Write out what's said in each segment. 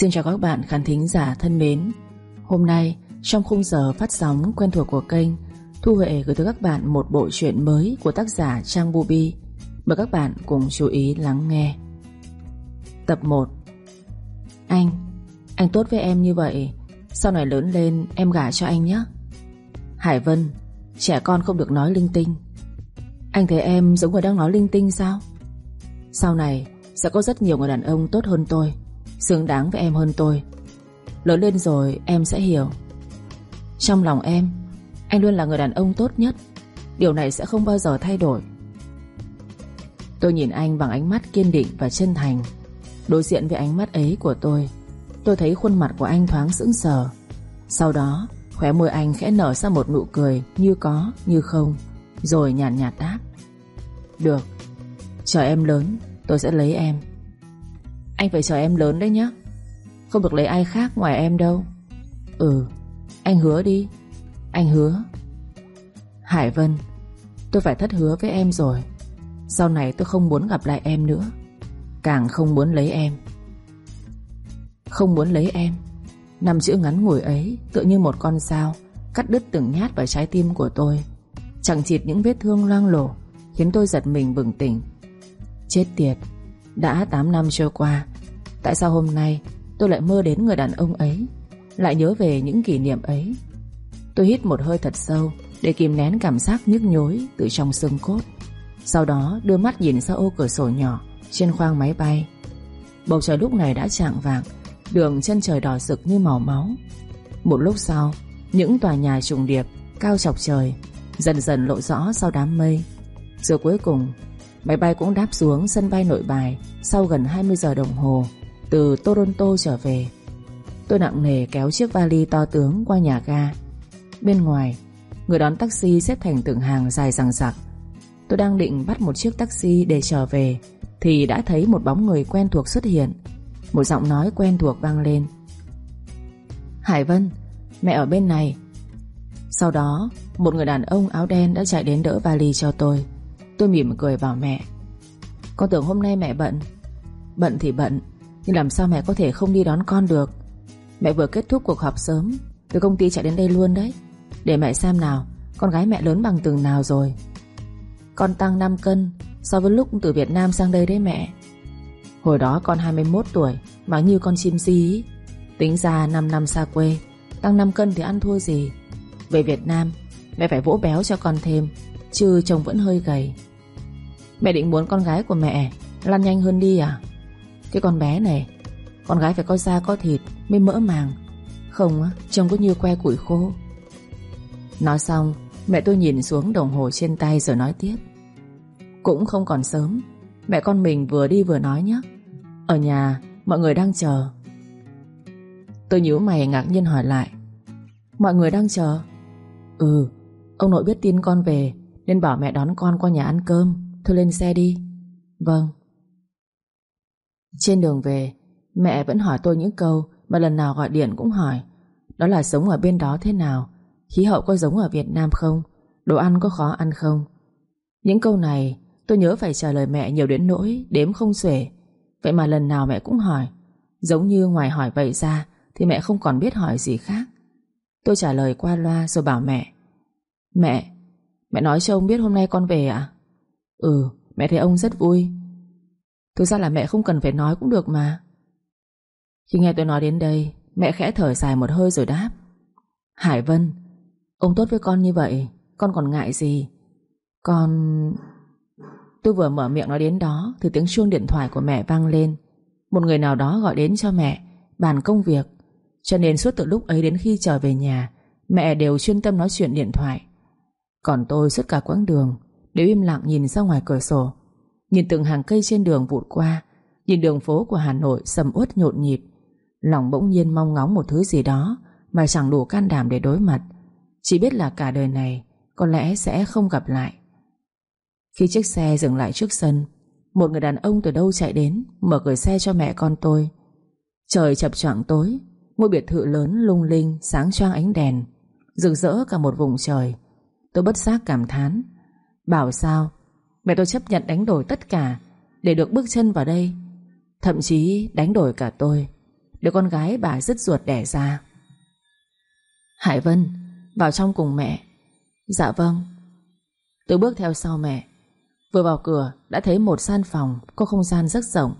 Xin chào các bạn khán thính giả thân mến. Hôm nay trong khung giờ phát sóng quen thuộc của kênh Thu Huệ gửi tới các bạn một bộ truyện mới của tác giả Trang Bubi Mời các bạn cùng chú ý lắng nghe. Tập 1 Anh, anh tốt với em như vậy Sau này lớn lên em gả cho anh nhé Hải Vân Trẻ con không được nói linh tinh. Anh thấy em giống người đang nói linh tinh sao? Sau này Sẽ có rất nhiều người đàn ông tốt hơn tôi. Xứng đáng với em hơn tôi. Lớn lên rồi em sẽ hiểu. Trong lòng em Anh luôn là người đàn ông tốt nhất. Điều này sẽ không bao giờ thay đổi. Tôi nhìn anh bằng ánh mắt kiên định và chân thành. Đối diện với ánh mắt ấy của tôi Tôi thấy khuôn mặt của anh thoáng sững sờ. Sau đó Khóe môi anh khẽ nở ra một nụ cười Như có như không Rồi nhàn nhạt, nhạt đáp. Được Chờ em lớn tôi sẽ lấy em. Anh phải chờ em lớn đấy nhé Không được lấy ai khác ngoài em đâu. Ừ Anh hứa đi. Anh hứa. Hải Vân, Tôi phải thất hứa với em rồi. Sau này tôi không muốn gặp lại em nữa. Càng không muốn lấy em. Không muốn lấy em. Năm chữ ngắn ngủi ấy Tựa như một con dao Cắt đứt từng nhát vào trái tim của tôi. Chẳng chịt những vết thương loang lổ, Khiến tôi giật mình bừng tỉnh. Chết tiệt. Đã 8 năm trôi qua. Tại sao hôm nay tôi lại mơ đến người đàn ông ấy Lại nhớ về những kỷ niệm ấy? Tôi hít một hơi thật sâu Để kìm nén cảm giác nhức nhối Từ trong xương cốt. Sau đó đưa mắt nhìn ra ô cửa sổ nhỏ Trên khoang máy bay. Bầu trời lúc này đã chạng vàng, Đường chân trời đỏ rực như màu máu. Một lúc sau Những tòa nhà trùng điệp Cao chọc trời Dần dần lộ rõ sau đám mây. Rồi cuối cùng Máy bay cũng đáp xuống sân bay nội bài Sau gần 20 giờ đồng hồ, Từ Toronto trở về. Tôi nặng nề kéo chiếc vali to tướng qua nhà ga. Bên ngoài, Người đón taxi xếp thành từng hàng dài rằng rặc Tôi đang định bắt một chiếc taxi để trở về, Thì đã thấy một bóng người quen thuộc xuất hiện. Một giọng nói quen thuộc vang lên. Hải Vân, Mẹ ở bên này. Sau đó, một người đàn ông áo đen đã chạy đến đỡ vali cho tôi. Tôi mỉm cười vào mẹ. Con tưởng hôm nay mẹ bận. Bận thì bận, Nhưng làm sao mẹ có thể không đi đón con được? Mẹ vừa kết thúc cuộc họp sớm, Từ công ty chạy đến đây luôn đấy. Để mẹ xem nào, Con gái mẹ lớn bằng từng nào rồi. Con tăng 5 cân, So với lúc từ Việt Nam sang đây đấy mẹ. Hồi đó con 21 tuổi, Mà như con chim di Tính ra 5 năm xa quê, Tăng 5 cân thì ăn thua gì? Về Việt Nam, Mẹ phải vỗ béo cho con thêm, Chứ chồng vẫn hơi gầy. Mẹ định muốn con gái của mẹ Lăn nhanh hơn đi à? Cái con bé này, Con gái phải có da có thịt mới mỡ màng. Không á, trông có như que củi khô. Nói xong, Mẹ tôi nhìn xuống đồng hồ trên tay rồi nói tiếp. Cũng không còn sớm, Mẹ con mình vừa đi vừa nói nhé. Ở nhà, mọi người đang chờ. Tôi nhíu mày ngạc nhiên hỏi lại. Mọi người đang chờ? Ừ Ông nội biết tin con về, Nên bảo mẹ đón con qua nhà ăn cơm. Thôi lên xe đi. Vâng. Trên đường về, Mẹ vẫn hỏi tôi những câu Mà lần nào gọi điện cũng hỏi. Đó là sống ở bên đó thế nào? Khí hậu có giống ở Việt Nam không? Đồ ăn có khó ăn không? Những câu này, Tôi nhớ phải trả lời mẹ nhiều đến nỗi Đếm không xuể. Vậy mà lần nào mẹ cũng hỏi. Giống như ngoài hỏi vậy ra, Thì mẹ không còn biết hỏi gì khác. Tôi trả lời qua loa rồi bảo mẹ. Mẹ Mẹ nói cho ông biết hôm nay con về à Ừ mẹ thấy ông rất vui. Thực ra là mẹ không cần phải nói cũng được mà. Khi nghe tôi nói đến đây, Mẹ khẽ thở dài một hơi rồi đáp. Hải Vân, Ông tốt với con như vậy, Con còn ngại gì? Con... Tôi vừa mở miệng nói đến đó Thì tiếng chuông điện thoại của mẹ vang lên. Một người nào đó gọi đến cho mẹ, Bàn công việc. Cho nên suốt từ lúc ấy đến khi trở về nhà, Mẹ đều chuyên tâm nói chuyện điện thoại. Còn tôi suốt cả quãng đường Đều im lặng nhìn ra ngoài cửa sổ, Nhìn từng hàng cây trên đường vụt qua, Nhìn đường phố của Hà Nội sầm uất nhộn nhịp, Lòng bỗng nhiên mong ngóng một thứ gì đó Mà chẳng đủ can đảm để đối mặt. Chỉ biết là cả đời này Có lẽ sẽ không gặp lại. Khi chiếc xe dừng lại trước sân, Một người đàn ông từ đâu chạy đến, Mở cửa xe cho mẹ con tôi. Trời chập choạng tối, Ngôi biệt thự lớn lung linh, Sáng choang ánh đèn, Rực rỡ cả một vùng trời. Tôi bất giác cảm thán Bảo sao? Mẹ tôi chấp nhận đánh đổi tất cả Để được bước chân vào đây. Thậm chí đánh đổi cả tôi Đứa con gái bà dứt ruột đẻ ra. Hải Vân, Vào trong cùng mẹ. Dạ vâng. Tôi bước theo sau mẹ. Vừa vào cửa, đã thấy một gian phòng Có không gian rất rộng.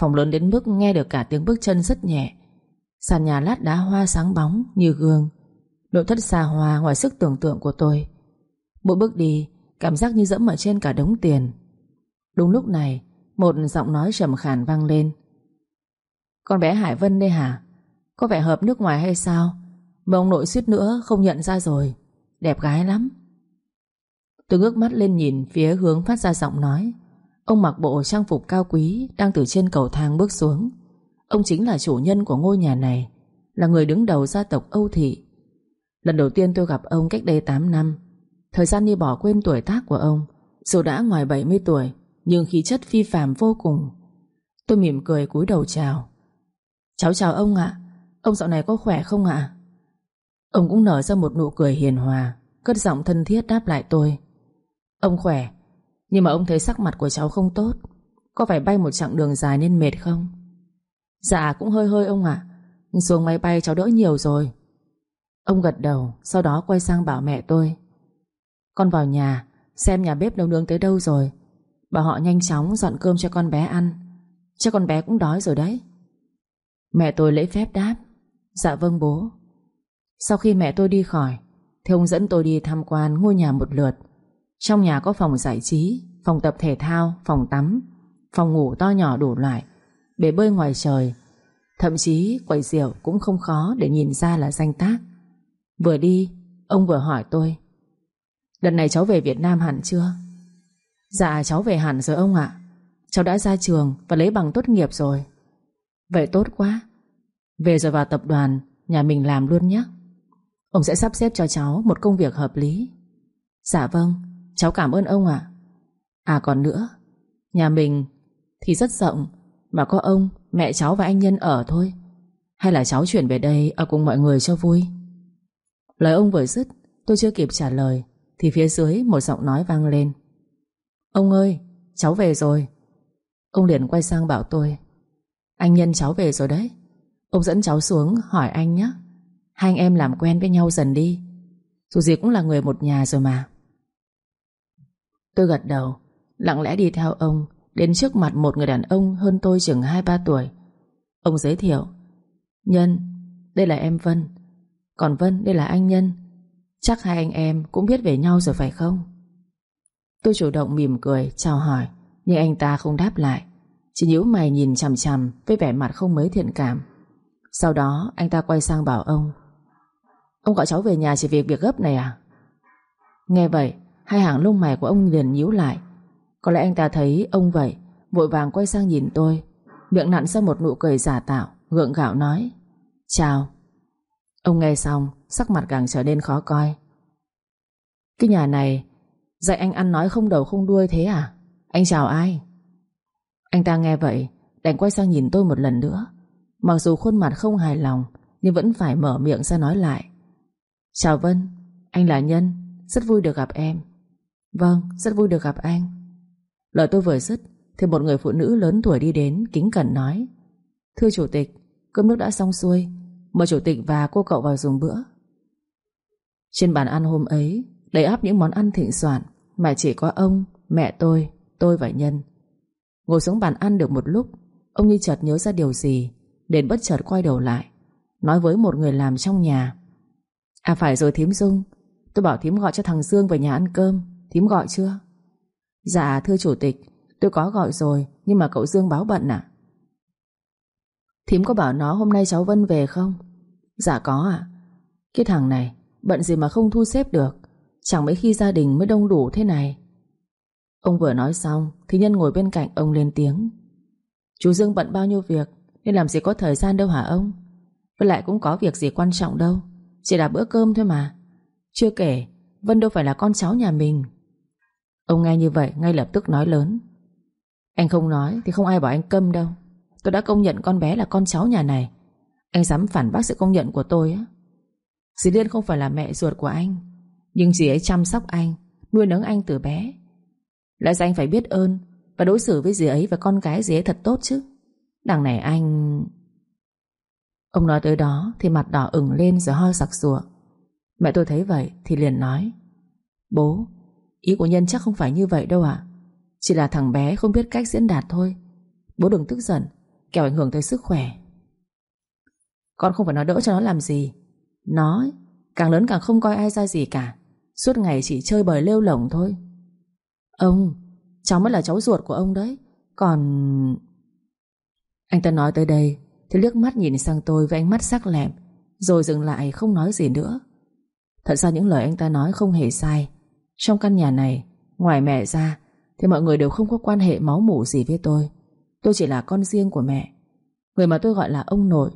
Phòng lớn đến mức nghe được cả tiếng bước chân rất nhẹ. Sàn nhà lát đá hoa sáng bóng Như gương. Nội thất xa hoa ngoài sức tưởng tượng của tôi. Mỗi bước đi Cảm giác như dẫm ở trên cả đống tiền. Đúng lúc này, Một giọng nói trầm khàn vang lên. Con bé Hải Vân đây hả? Có vẻ hợp nước ngoài hay sao? Mà ông nội suýt nữa không nhận ra rồi. Đẹp gái lắm. Tôi ngước mắt lên nhìn phía hướng phát ra giọng nói. Ông mặc bộ trang phục cao quý, Đang từ trên cầu thang bước xuống. Ông chính là chủ nhân của ngôi nhà này, Là người đứng đầu gia tộc Âu Thị. Lần đầu tiên tôi gặp ông cách đây 8 năm Thời gian như bỏ quên tuổi tác của ông, Dù đã ngoài 70 tuổi, Nhưng khí chất phi phàm vô cùng. Tôi mỉm cười cúi đầu chào. Cháu chào ông ạ. Ông dạo này có khỏe không ạ? Ông cũng nở ra một nụ cười hiền hòa, Cất giọng thân thiết đáp lại tôi. Ông khỏe, Nhưng mà ông thấy sắc mặt của cháu không tốt. Có phải bay một chặng đường dài nên mệt không? Dạ cũng hơi hơi ông ạ. Xuống máy bay cháu đỡ nhiều rồi. Ông gật đầu, Sau đó quay sang bảo mẹ tôi. Con vào nhà Xem nhà bếp nấu nướng tới đâu rồi. Bảo họ nhanh chóng dọn cơm cho con bé ăn Cho con bé cũng đói rồi đấy. Mẹ tôi lễ phép đáp Dạ vâng bố. Sau khi mẹ tôi đi khỏi Thì ông dẫn tôi đi tham quan ngôi nhà một lượt. Trong nhà có phòng giải trí Phòng tập thể thao, phòng tắm Phòng ngủ to nhỏ đủ loại Bể bơi ngoài trời. Thậm chí quầy rượu cũng không khó để nhìn ra là danh tác. Vừa đi Ông vừa hỏi tôi Lần này cháu về Việt Nam hẳn chưa? Dạ cháu về hẳn rồi ông ạ. Cháu đã ra trường và lấy bằng tốt nghiệp rồi. Vậy tốt quá. Về rồi vào tập đoàn Nhà mình làm luôn nhé. Ông sẽ sắp xếp cho cháu một công việc hợp lý. Dạ vâng Cháu cảm ơn ông ạ. À còn nữa Nhà mình thì rất rộng Mà có ông, mẹ cháu và anh Nhân ở thôi. Hay là cháu chuyển về đây Ở cùng mọi người cho vui? Lời ông vừa dứt Tôi chưa kịp trả lời. Thì phía dưới một giọng nói vang lên. Ông ơi cháu về rồi. Ông liền quay sang bảo tôi. Anh Nhân cháu về rồi đấy. Ông dẫn cháu xuống hỏi anh nhé Hai anh em làm quen với nhau dần đi. Dù gì cũng là người một nhà rồi mà. Tôi gật đầu Lặng lẽ đi theo ông. Đến trước mặt một người đàn ông hơn tôi chừng 2-3 tuổi. Ông giới thiệu Nhân, đây là em Vân. Còn Vân đây là anh Nhân. Chắc hai anh em cũng biết về nhau rồi phải không? Tôi chủ động mỉm cười, Chào hỏi, Nhưng anh ta không đáp lại. Chỉ nhíu mày nhìn chằm chằm Với vẻ mặt không mấy thiện cảm. Sau đó, anh ta quay sang bảo ông. Ông gọi cháu về nhà chỉ vì việc gấp này à? Nghe vậy, Hai hàng lông mày của ông liền nhíu lại. Có lẽ anh ta thấy ông vậy, Vội vàng quay sang nhìn tôi. Miệng nặn ra một nụ cười giả tạo, Gượng gạo nói. Chào Ông nghe xong, Sắc mặt càng trở nên khó coi. Cái nhà này, Dạy anh ăn nói không đầu không đuôi thế à? Anh chào ai? Anh ta nghe vậy, Đành quay sang nhìn tôi một lần nữa. Mặc dù khuôn mặt không hài lòng, Nhưng vẫn phải mở miệng ra nói lại. Chào Vân, Anh là Nhân, Rất vui được gặp em. Vâng rất vui được gặp anh. Lời tôi vừa dứt, Thì một người phụ nữ lớn tuổi đi đến, Kính cẩn nói. Thưa chủ tịch, Cơm nước đã xong xuôi Mời chủ tịch và cô cậu vào dùng bữa. Trên bàn ăn hôm ấy Đầy áp những món ăn thịnh soạn Mà chỉ có ông, mẹ tôi, tôi và Nhân. Ngồi xuống bàn ăn được một lúc Ông như chợt nhớ ra điều gì Đến bất chợt quay đầu lại Nói với một người làm trong nhà. À phải rồi thím Dung Tôi bảo thím gọi cho thằng Dương về nhà ăn cơm Thím gọi chưa? Dạ thưa chủ tịch Tôi có gọi rồi Nhưng mà cậu Dương báo bận à Thím có bảo nó hôm nay cháu Vân về không? Dạ có ạ. Cái thằng này, bận gì mà không thu xếp được? Chẳng mấy khi gia đình mới đông đủ thế này. Ông vừa nói xong, Thì Nhân ngồi bên cạnh ông lên tiếng. Chú Dương bận bao nhiêu việc, Nên làm gì có thời gian đâu hả ông? Với lại cũng có việc gì quan trọng đâu, Chỉ là bữa cơm thôi mà. Chưa kể, Vân đâu phải là con cháu nhà mình. Ông nghe như vậy, ngay lập tức nói lớn. Anh không nói thì không ai bảo anh câm đâu. Tôi đã công nhận con bé là con cháu nhà này. Anh dám phản bác sự công nhận của tôi á? Dì Liên không phải là mẹ ruột của anh, Nhưng dì ấy chăm sóc anh, Nuôi nấng anh từ bé. Lẽ ra anh phải biết ơn Và đối xử với dì ấy và con cái dì ấy thật tốt chứ. Đằng này anh Ông nói tới đó thì mặt đỏ ửng lên rồi ho sặc sụa. Mẹ tôi thấy vậy thì liền nói, Bố, Ý của Nhân chắc không phải như vậy đâu ạ. Chỉ là thằng bé không biết cách diễn đạt thôi. Bố đừng tức giận. Kẻo ảnh hưởng tới sức khỏe. Con không phải nói đỡ cho nó làm gì. Nó càng lớn càng không coi ai ra gì cả. Suốt ngày chỉ chơi bời lêu lỏng thôi. Ông, Cháu mới là cháu ruột của ông đấy. Còn... Anh ta nói tới đây, Thì liếc mắt nhìn sang tôi với ánh mắt sắc lẹm, Rồi dừng lại không nói gì nữa. Thật ra những lời anh ta nói không hề sai. Trong căn nhà này, Ngoài mẹ ra, Thì mọi người đều không có quan hệ máu mủ gì với tôi. Tôi chỉ là con riêng của mẹ. Người mà tôi gọi là ông nội,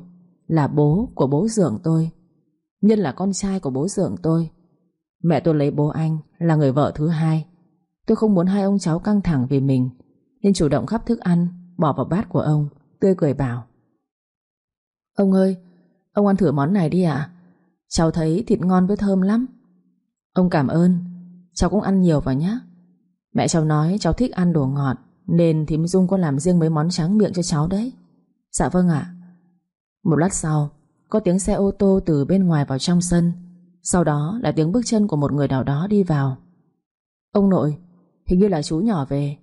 Là bố của bố dượng tôi Nhân là con trai của bố dượng tôi. Mẹ tôi lấy bố anh Là người vợ thứ hai. Tôi không muốn hai ông cháu căng thẳng vì mình, Nên chủ động khắp thức ăn, Bỏ vào bát của ông, Tươi cười bảo. Ông ơi, Ông ăn thử món này đi ạ. Cháu thấy thịt ngon với thơm lắm. Ông cảm ơn, Cháu cũng ăn nhiều vào nhé Mẹ cháu nói cháu thích ăn đồ ngọt. Nên thím Dung có làm riêng mấy món tráng miệng cho cháu đấy. Dạ vâng ạ. Một lát sau, Có tiếng xe ô tô từ bên ngoài vào trong sân. Sau đó là tiếng bước chân của một người nào đó đi vào. Ông nội, Hình như là chú nhỏ về.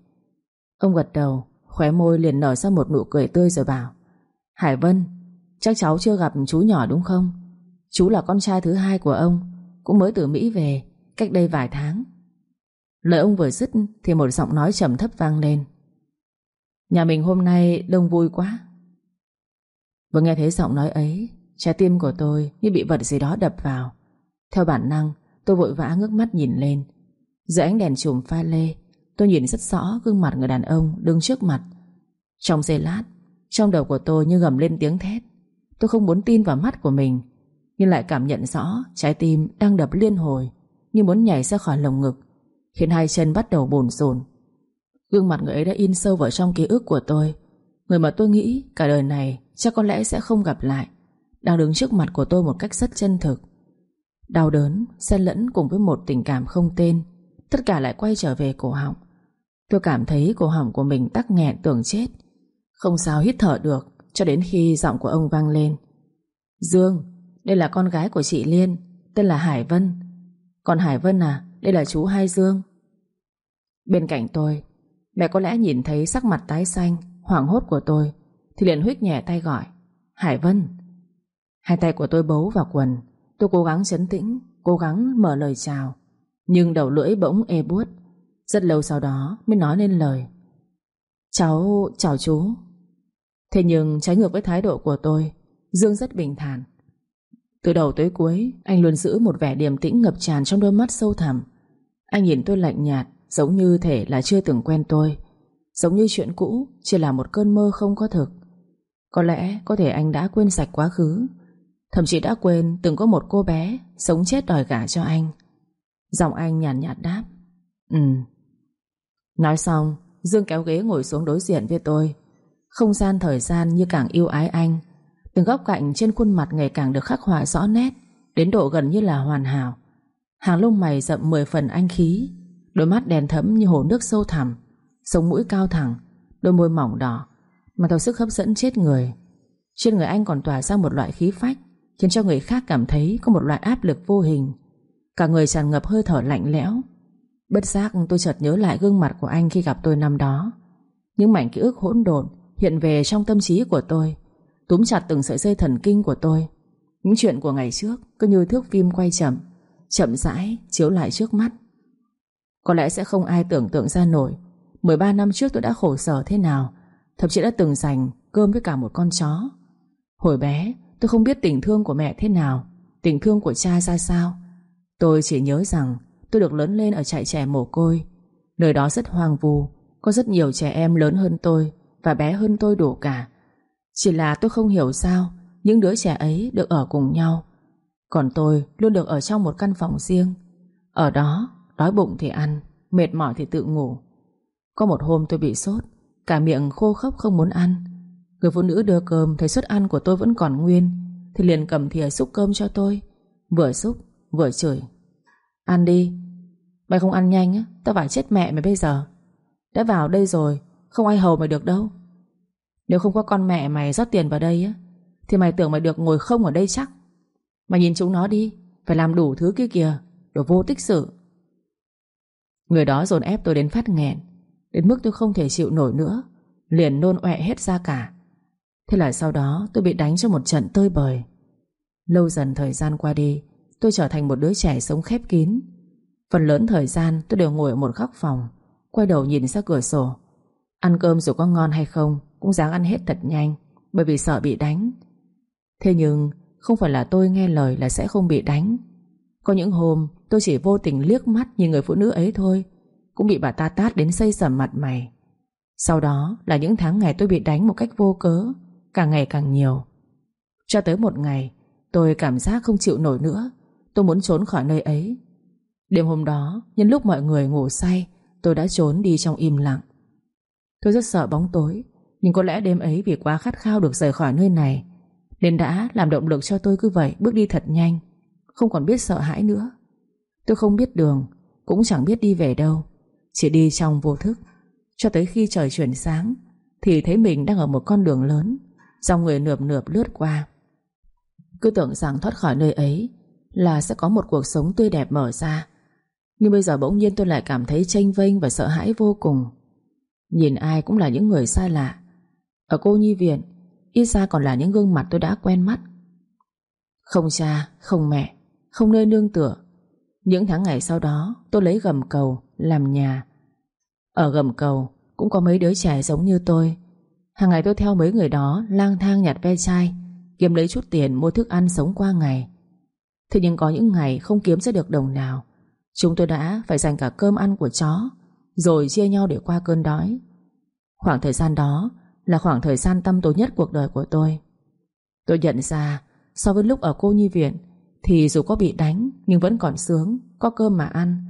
Ông gật đầu, Khóe môi liền nở ra một nụ cười tươi rồi bảo, Hải Vân, Chắc cháu chưa gặp chú nhỏ đúng không? Chú là con trai thứ hai của ông, Cũng mới từ Mỹ về, Cách đây vài tháng. Lời ông vừa dứt Thì một giọng nói trầm thấp vang lên. Nhà mình hôm nay đông vui quá. Vừa nghe thấy giọng nói ấy, Trái tim của tôi như bị vật gì đó đập vào. Theo bản năng, Tôi vội vã ngước mắt nhìn lên. Dưới ánh đèn chùm pha lê, Tôi nhìn rất rõ gương mặt người đàn ông đứng trước mặt. Trong giây lát, Trong đầu của tôi như gầm lên tiếng thét. Tôi không muốn tin vào mắt của mình, Nhưng lại cảm nhận rõ Trái tim đang đập liên hồi, Như muốn nhảy ra khỏi lồng ngực. Khiến hai chân bắt đầu bồn rồn. Gương mặt người ấy đã in sâu vào trong ký ức của tôi. Người mà tôi nghĩ cả đời này Chắc có lẽ sẽ không gặp lại. Đang đứng trước mặt của tôi một cách rất chân thực. Đau đớn, Xen lẫn cùng với một tình cảm không tên, Tất cả lại quay trở về cổ họng. Tôi cảm thấy cổ họng của mình tắc nghẹn tưởng chết. Không sao hít thở được, Cho đến khi giọng của ông vang lên. Dương, Đây là con gái của chị Liên, Tên là Hải Vân. Còn Hải Vân à? Đây là chú Hai Dương. Bên cạnh tôi, Mẹ có lẽ nhìn thấy sắc mặt tái xanh, Hoảng hốt của tôi, Thì liền huyết nhẹ tay gọi, Hải Vân. Hai tay của tôi bấu vào quần, Tôi cố gắng chấn tĩnh, Cố gắng mở lời chào, Nhưng đầu lưỡi bỗng ê buốt. Rất lâu sau đó mới nói nên lời, Cháu, chào chú. Thế nhưng trái ngược với thái độ của tôi, Dương rất bình thản. Từ đầu tới cuối, Anh luôn giữ một vẻ điềm tĩnh ngập tràn trong đôi mắt sâu thẳm. Anh nhìn tôi lạnh nhạt Giống như thể là chưa từng quen tôi. Giống như chuyện cũ Chỉ là một cơn mơ không có thực. Có lẽ có thể anh đã quên sạch quá khứ. Thậm chí đã quên từng có một cô bé Sống chết đòi gả cho anh. Giọng anh nhàn nhạt, nhạt đáp. Ừ. Nói xong Dương kéo ghế ngồi xuống đối diện với tôi. Không gian thời gian như càng yêu ái anh. Từng góc cạnh trên khuôn mặt ngày càng được khắc họa rõ nét Đến độ gần như là hoàn hảo. Hàng lông mày rậm 10 phần anh khí, Đôi mắt đèn thẫm như hồ nước sâu thẳm, Sống mũi cao thẳng, Đôi môi mỏng đỏ, Mà tạo sức hấp dẫn chết người. Trên người anh còn tỏa ra một loại khí phách, Khiến cho người khác cảm thấy có một loại áp lực vô hình. Cả người tràn ngập hơi thở lạnh lẽo. Bất giác tôi chợt nhớ lại gương mặt của anh khi gặp tôi năm đó. Những mảnh ký ức hỗn độn Hiện về trong tâm trí của tôi, Túm chặt từng sợi dây thần kinh của tôi. Những chuyện của ngày trước Cứ như thước phim quay chậm. Chậm rãi chiếu lại trước mắt. Có lẽ sẽ không ai tưởng tượng ra nổi 13 năm trước tôi đã khổ sở thế nào, Thậm chí đã từng dành cơm với cả một con chó. Hồi bé, tôi không biết tình thương của mẹ thế nào, Tình thương của cha ra sao. Tôi chỉ nhớ rằng Tôi được lớn lên ở trại trẻ mồ côi. Nơi đó rất hoang vu, Có rất nhiều trẻ em lớn hơn tôi Và bé hơn tôi đủ cả. Chỉ là tôi không hiểu sao Những đứa trẻ ấy được ở cùng nhau. Còn tôi luôn được ở trong một căn phòng riêng. Ở đó, Đói bụng thì ăn, Mệt mỏi thì tự ngủ. Có một hôm tôi bị sốt, Cả miệng khô khốc không muốn ăn. Người phụ nữ đưa cơm, thấy suất ăn của tôi vẫn còn nguyên, Thì liền cầm thìa xúc cơm cho tôi. Vừa xúc, vừa chửi. Ăn đi, Mày không ăn nhanh á, Tao phải chết mẹ mày bây giờ. Đã vào đây rồi, Không ai hầu mày được đâu. Nếu không có con mẹ mày rót tiền vào đây á, Thì mày tưởng mày được ngồi không ở đây chắc mà nhìn chúng nó đi, Phải làm đủ thứ kia kìa, Đồ vô tích sự. Người đó dồn ép tôi đến phát nghẹn, Đến mức tôi không thể chịu nổi nữa, Liền nôn ọe hết ra cả. Thế là sau đó tôi bị đánh cho một trận tơi bời. Lâu dần thời gian qua đi, Tôi trở thành một đứa trẻ sống khép kín. Phần lớn thời gian tôi đều ngồi ở một góc phòng, Quay đầu nhìn ra cửa sổ. Ăn cơm dù có ngon hay không, Cũng dáng ăn hết thật nhanh, Bởi vì sợ bị đánh. Thế nhưng không phải là tôi nghe lời là sẽ không bị đánh. Có những hôm, tôi chỉ vô tình liếc mắt nhìn người phụ nữ ấy thôi, Cũng bị bà ta tát đến xây sầm mặt mày. Sau đó là những tháng ngày tôi bị đánh một cách vô cớ, Càng ngày càng nhiều. Cho tới một ngày, Tôi cảm giác không chịu nổi nữa, Tôi muốn trốn khỏi nơi ấy. Đêm hôm đó, Nhân lúc mọi người ngủ say, Tôi đã trốn đi trong im lặng. Tôi rất sợ bóng tối, Nhưng có lẽ đêm ấy vì quá khát khao được rời khỏi nơi này nên đã làm động lực cho tôi cứ vậy Bước đi thật nhanh. Không còn biết sợ hãi nữa. Tôi không biết đường, Cũng chẳng biết đi về đâu. Chỉ đi trong vô thức. Cho tới khi trời chuyển sáng, Thì thấy mình đang ở một con đường lớn. Dòng người nượp nượp lướt qua. Cứ tưởng rằng thoát khỏi nơi ấy Là sẽ có một cuộc sống tươi đẹp mở ra. Nhưng bây giờ bỗng nhiên tôi lại cảm thấy tranh vênh Và sợ hãi vô cùng. Nhìn ai cũng là những người xa lạ. Ở cô nhi viện Ít ra còn là những gương mặt tôi đã quen mắt. Không cha, không mẹ Không nơi nương tựa. Những tháng ngày sau đó Tôi lấy gầm cầu làm nhà. Ở gầm cầu cũng có mấy đứa trẻ giống như tôi. Hàng ngày tôi theo mấy người đó lang thang nhặt ve chai Kiếm lấy chút tiền mua thức ăn sống qua ngày. Thế nhưng có những ngày không kiếm ra được đồng nào. Chúng tôi đã phải dành cả cơm ăn của chó Rồi chia nhau để qua cơn đói. Khoảng thời gian đó là khoảng thời gian tâm tối nhất cuộc đời của tôi. Tôi nhận ra, So với lúc ở cô nhi viện, Thì dù có bị đánh Nhưng vẫn còn sướng, Có cơm mà ăn,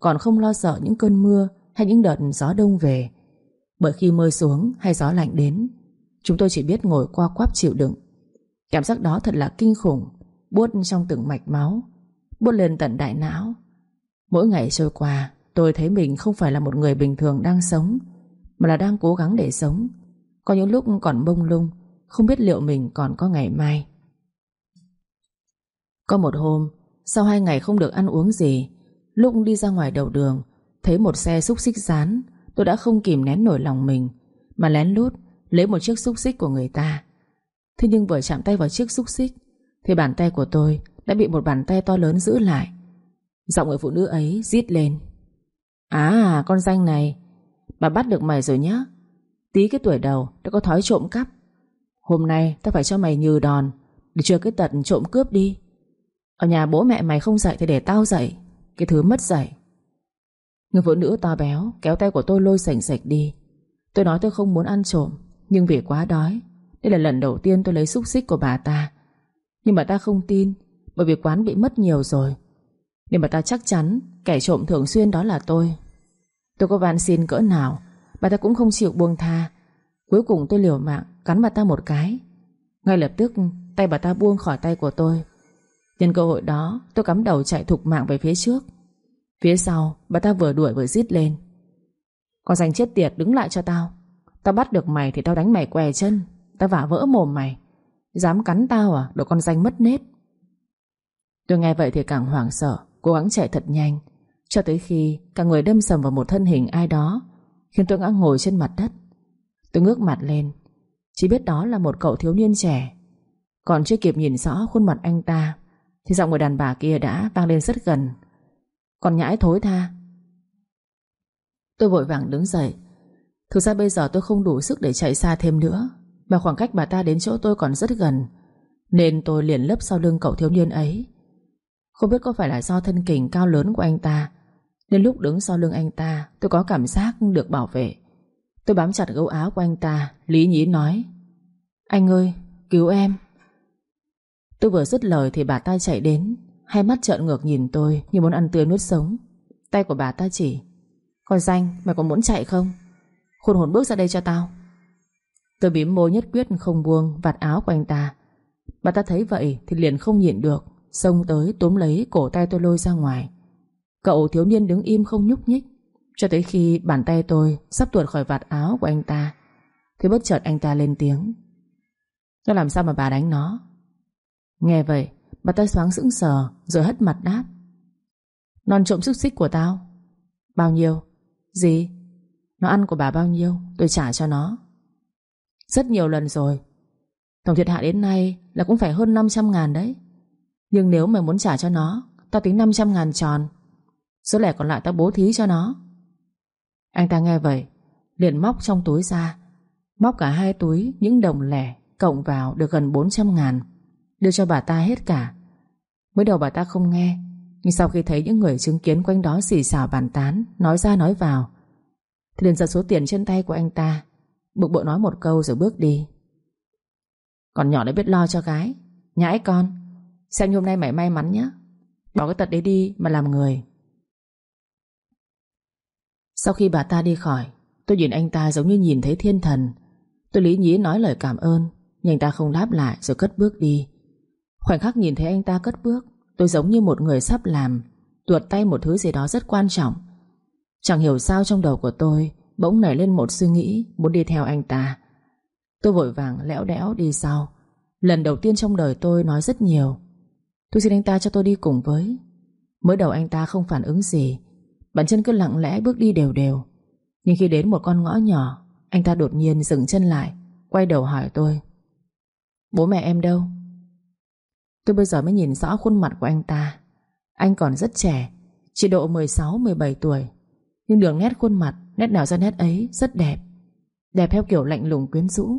Còn không lo sợ những cơn mưa Hay những đợt gió đông về. Bởi khi mưa xuống hay gió lạnh đến, Chúng tôi chỉ biết ngồi qua quắp chịu đựng. Cảm giác đó thật là kinh khủng, Buốt trong từng mạch máu, Buốt lên tận đại não. Mỗi ngày trôi qua, Tôi thấy mình không phải là một người bình thường đang sống, Mà là đang cố gắng để sống. Có những lúc còn bông lung, Không biết liệu mình còn có ngày mai. Có một hôm, Sau hai ngày không được ăn uống gì, Lúc đi ra ngoài đầu đường, Thấy một xe xúc xích rán Tôi đã không kìm nén nổi lòng mình, Mà lén lút lấy một chiếc xúc xích của người ta. Thế nhưng vừa chạm tay vào chiếc xúc xích, Thì bàn tay của tôi Đã bị một bàn tay to lớn giữ lại. Giọng người phụ nữ ấy rít lên. À con danh này, Bà bắt được mày rồi nhá. Tí cái tuổi đầu đã có thói trộm cắp. Hôm nay ta phải cho mày nhừ đòn Để chưa cái tật trộm cướp đi. Ở nhà bố mẹ mày không dạy Thì để tao dạy, Cái thứ mất dạy. Người phụ nữ to béo kéo tay của tôi lôi sành sạch đi. Tôi nói tôi không muốn ăn trộm, Nhưng vì quá đói, Đây là lần đầu tiên tôi lấy xúc xích của bà ta. Nhưng bà ta không tin, Bởi vì quán bị mất nhiều rồi. Nên bà ta chắc chắn Kẻ trộm thường xuyên đó là tôi. Tôi có van xin cỡ nào Bà ta cũng không chịu buông tha. Cuối cùng tôi liều mạng, cắn bà ta một cái. Ngay lập tức, tay bà ta buông khỏi tay của tôi. Nhân cơ hội đó, tôi cắm đầu chạy thục mạng về phía trước. Phía sau, bà ta vừa đuổi vừa rít lên. Con danh chết tiệt đứng lại cho tao. Tao bắt được mày thì tao đánh mày què chân. Tao vả vỡ mồm mày. Dám cắn tao à Đồ con danh mất nết. Tôi nghe vậy thì càng hoảng sợ, Cố gắng chạy thật nhanh. Cho tới khi cả người đâm sầm vào một thân hình ai đó Khiến tôi ngã ngồi trên mặt đất. Tôi ngước mặt lên. Chỉ biết đó là một cậu thiếu niên trẻ. Còn chưa kịp nhìn rõ khuôn mặt anh ta, Thì giọng người đàn bà kia đã vang lên rất gần. Còn nhãi thối tha. Tôi vội vàng đứng dậy. Thực ra bây giờ tôi không đủ sức để chạy xa thêm nữa, Mà khoảng cách bà ta đến chỗ tôi còn rất gần, Nên tôi liền lấp sau lưng cậu thiếu niên ấy. Không biết có phải là do thân kình cao lớn của anh ta nên lúc đứng sau lưng anh ta, Tôi có cảm giác được bảo vệ. Tôi bám chặt gấu áo của anh ta, Lý nhí nói, Anh ơi, cứu em. Tôi vừa dứt lời thì bà ta chạy đến. Hai mắt trợn ngược nhìn tôi Như muốn ăn tươi nuốt sống. Tay của bà ta chỉ Còn danh, mày còn muốn chạy không? Khôn hồn bước ra đây cho tao. Tôi bím môi nhất quyết không buông Vạt áo của anh ta. Bà ta thấy vậy thì liền không nhịn được, Xông tới túm lấy cổ tay tôi lôi ra ngoài. Cậu thiếu niên đứng im không nhúc nhích. Cho tới khi bàn tay tôi Sắp tuột khỏi vạt áo của anh ta, Thì bất chợt anh ta lên tiếng. Nó làm sao mà bà đánh nó? Nghe vậy, Bà ta xoáng sững sờ Rồi hất mặt đáp. Non trộm xúc xích của tao. Bao nhiêu? Gì? Nó ăn của bà bao nhiêu? Tôi trả cho nó. Rất nhiều lần rồi. Tổng thiệt hại đến nay là cũng phải hơn 500 ngàn đấy. Nhưng nếu mày muốn trả cho nó, Tao tính 500 ngàn tròn Số lẻ còn lại tao bố thí cho nó. Anh ta nghe vậy, liền móc trong túi ra. Móc cả hai túi, những đồng lẻ Cộng vào được gần 400 ngàn. Đưa cho bà ta hết cả. Mới đầu bà ta không nghe, Nhưng sau khi thấy những người chứng kiến quanh đó xì xào bàn tán, Nói ra nói vào, Thì liền giật số tiền trên tay của anh ta, Bực bội nói một câu rồi bước đi. Còn nhỏ đã biết lo cho gái. Nhãi con, Xem hôm nay mày may mắn nhé Bỏ cái tật đấy đi mà làm người. Sau khi bà ta đi khỏi, Tôi nhìn anh ta giống như nhìn thấy thiên thần. Tôi lý nhí nói lời cảm ơn, Nhưng anh ta không đáp lại rồi cất bước đi. Khoảnh khắc nhìn thấy anh ta cất bước, Tôi giống như một người sắp làm, Tuột tay một thứ gì đó rất quan trọng. Chẳng hiểu sao trong đầu của tôi Bỗng nảy lên một suy nghĩ Muốn đi theo anh ta. Tôi vội vàng lẽo đẽo đi sau. Lần đầu tiên trong đời tôi nói rất nhiều. Tôi xin anh ta cho tôi đi cùng với. Mới đầu anh ta không phản ứng gì Bản chân cứ lặng lẽ bước đi đều đều. Nhưng khi đến một con ngõ nhỏ, Anh ta đột nhiên dừng chân lại, Quay đầu hỏi tôi. Bố mẹ em đâu? Tôi bây giờ mới nhìn rõ khuôn mặt của anh ta. Anh còn rất trẻ, Chỉ độ 16-17 tuổi. Nhưng đường nét khuôn mặt, Nét nào ra nét ấy rất đẹp. Đẹp theo kiểu lạnh lùng quyến rũ.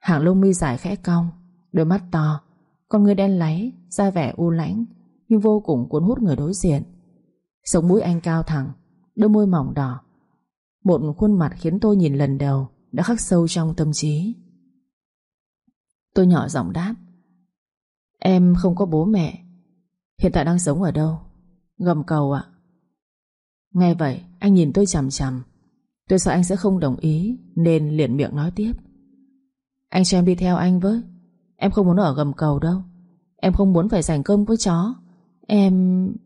Hàng lông mi dài khẽ cong, Đôi mắt to, Con người đen láy, Da vẻ u lãnh, Nhưng vô cùng cuốn hút người đối diện. Sống mũi anh cao thẳng, Đôi môi mỏng đỏ. Một khuôn mặt khiến tôi nhìn lần đầu, Đã khắc sâu trong tâm trí. Tôi nhỏ giọng đáp, Em không có bố mẹ. Hiện tại đang sống ở đâu? Gầm cầu ạ. Nghe vậy, anh nhìn tôi chằm chằm. Tôi sợ anh sẽ không đồng ý, Nên liền miệng nói tiếp. Anh cho em đi theo anh với. Em không muốn ở gầm cầu đâu. Em không muốn phải dành cơm với chó. Em...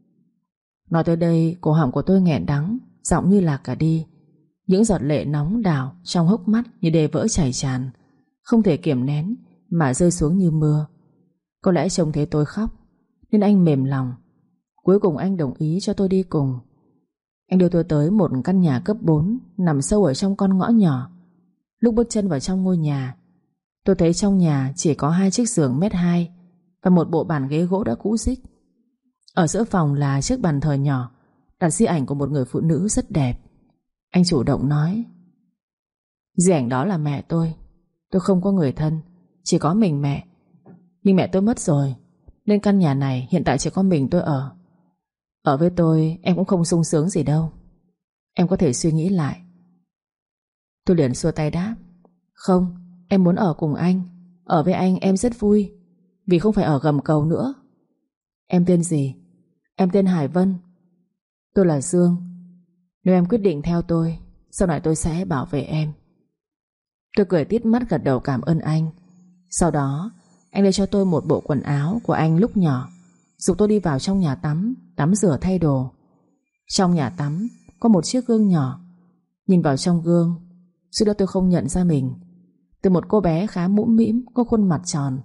Nói tới đây, cổ họng của tôi nghẹn đắng, Giọng như lạc cả đi. Những giọt lệ nóng đào trong hốc mắt Như đề vỡ chảy tràn, Không thể kiểm nén Mà rơi xuống như mưa. Có lẽ trông thấy tôi khóc, Nên anh mềm lòng. Cuối cùng anh đồng ý cho tôi đi cùng. Anh đưa tôi tới một căn nhà cấp 4 Nằm sâu ở trong con ngõ nhỏ. Lúc bước chân vào trong ngôi nhà, Tôi thấy trong nhà chỉ có hai chiếc giường mét hai Và một bộ bàn ghế gỗ đã cũ xích. Ở giữa phòng là chiếc bàn thờ nhỏ. Đặt di ảnh của một người phụ nữ rất đẹp. Anh chủ động nói, Di ảnh đó là mẹ tôi. Tôi không có người thân, Chỉ có mình mẹ. Nhưng mẹ tôi mất rồi, Nên căn nhà này hiện tại chỉ có mình tôi ở. Ở với tôi, em cũng không sung sướng gì đâu. Em có thể suy nghĩ lại. Tôi liền xua tay đáp, Không, Em muốn ở cùng anh. Ở với anh em rất vui, Vì không phải ở gầm cầu nữa. Em tên gì? Em tên Hải Vân. Tôi là Dương. Nếu em quyết định theo tôi, Sau này tôi sẽ bảo vệ em. Tôi cười tít mắt gật đầu cảm ơn anh. Sau đó, Anh đưa cho tôi một bộ quần áo của anh lúc nhỏ, Dục tôi đi vào trong nhà tắm Tắm rửa thay đồ. Trong nhà tắm có một chiếc gương nhỏ. Nhìn vào trong gương sự đó tôi không nhận ra mình. Từ một cô bé khá mũm mĩm, Có khuôn mặt tròn,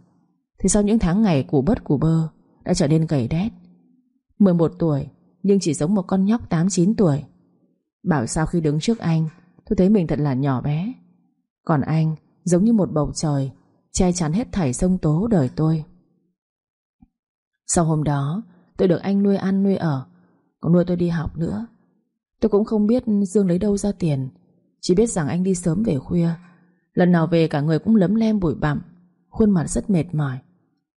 Thì sau những tháng ngày củ bớt củ bơ, Đã trở nên gầy đét. 11 tuổi, nhưng chỉ giống một con nhóc 8-9 tuổi. Bảo sao khi đứng trước anh, Tôi thấy mình thật là nhỏ bé. Còn anh, giống như một bầu trời, Che chắn hết thảy sông tố đời tôi. Sau hôm đó, Tôi được anh nuôi ăn nuôi ở, Còn nuôi tôi đi học nữa. Tôi cũng không biết Dương lấy đâu ra tiền, Chỉ biết rằng anh đi sớm về khuya. Lần nào về cả người cũng lấm lem bụi bặm, Khuôn mặt rất mệt mỏi.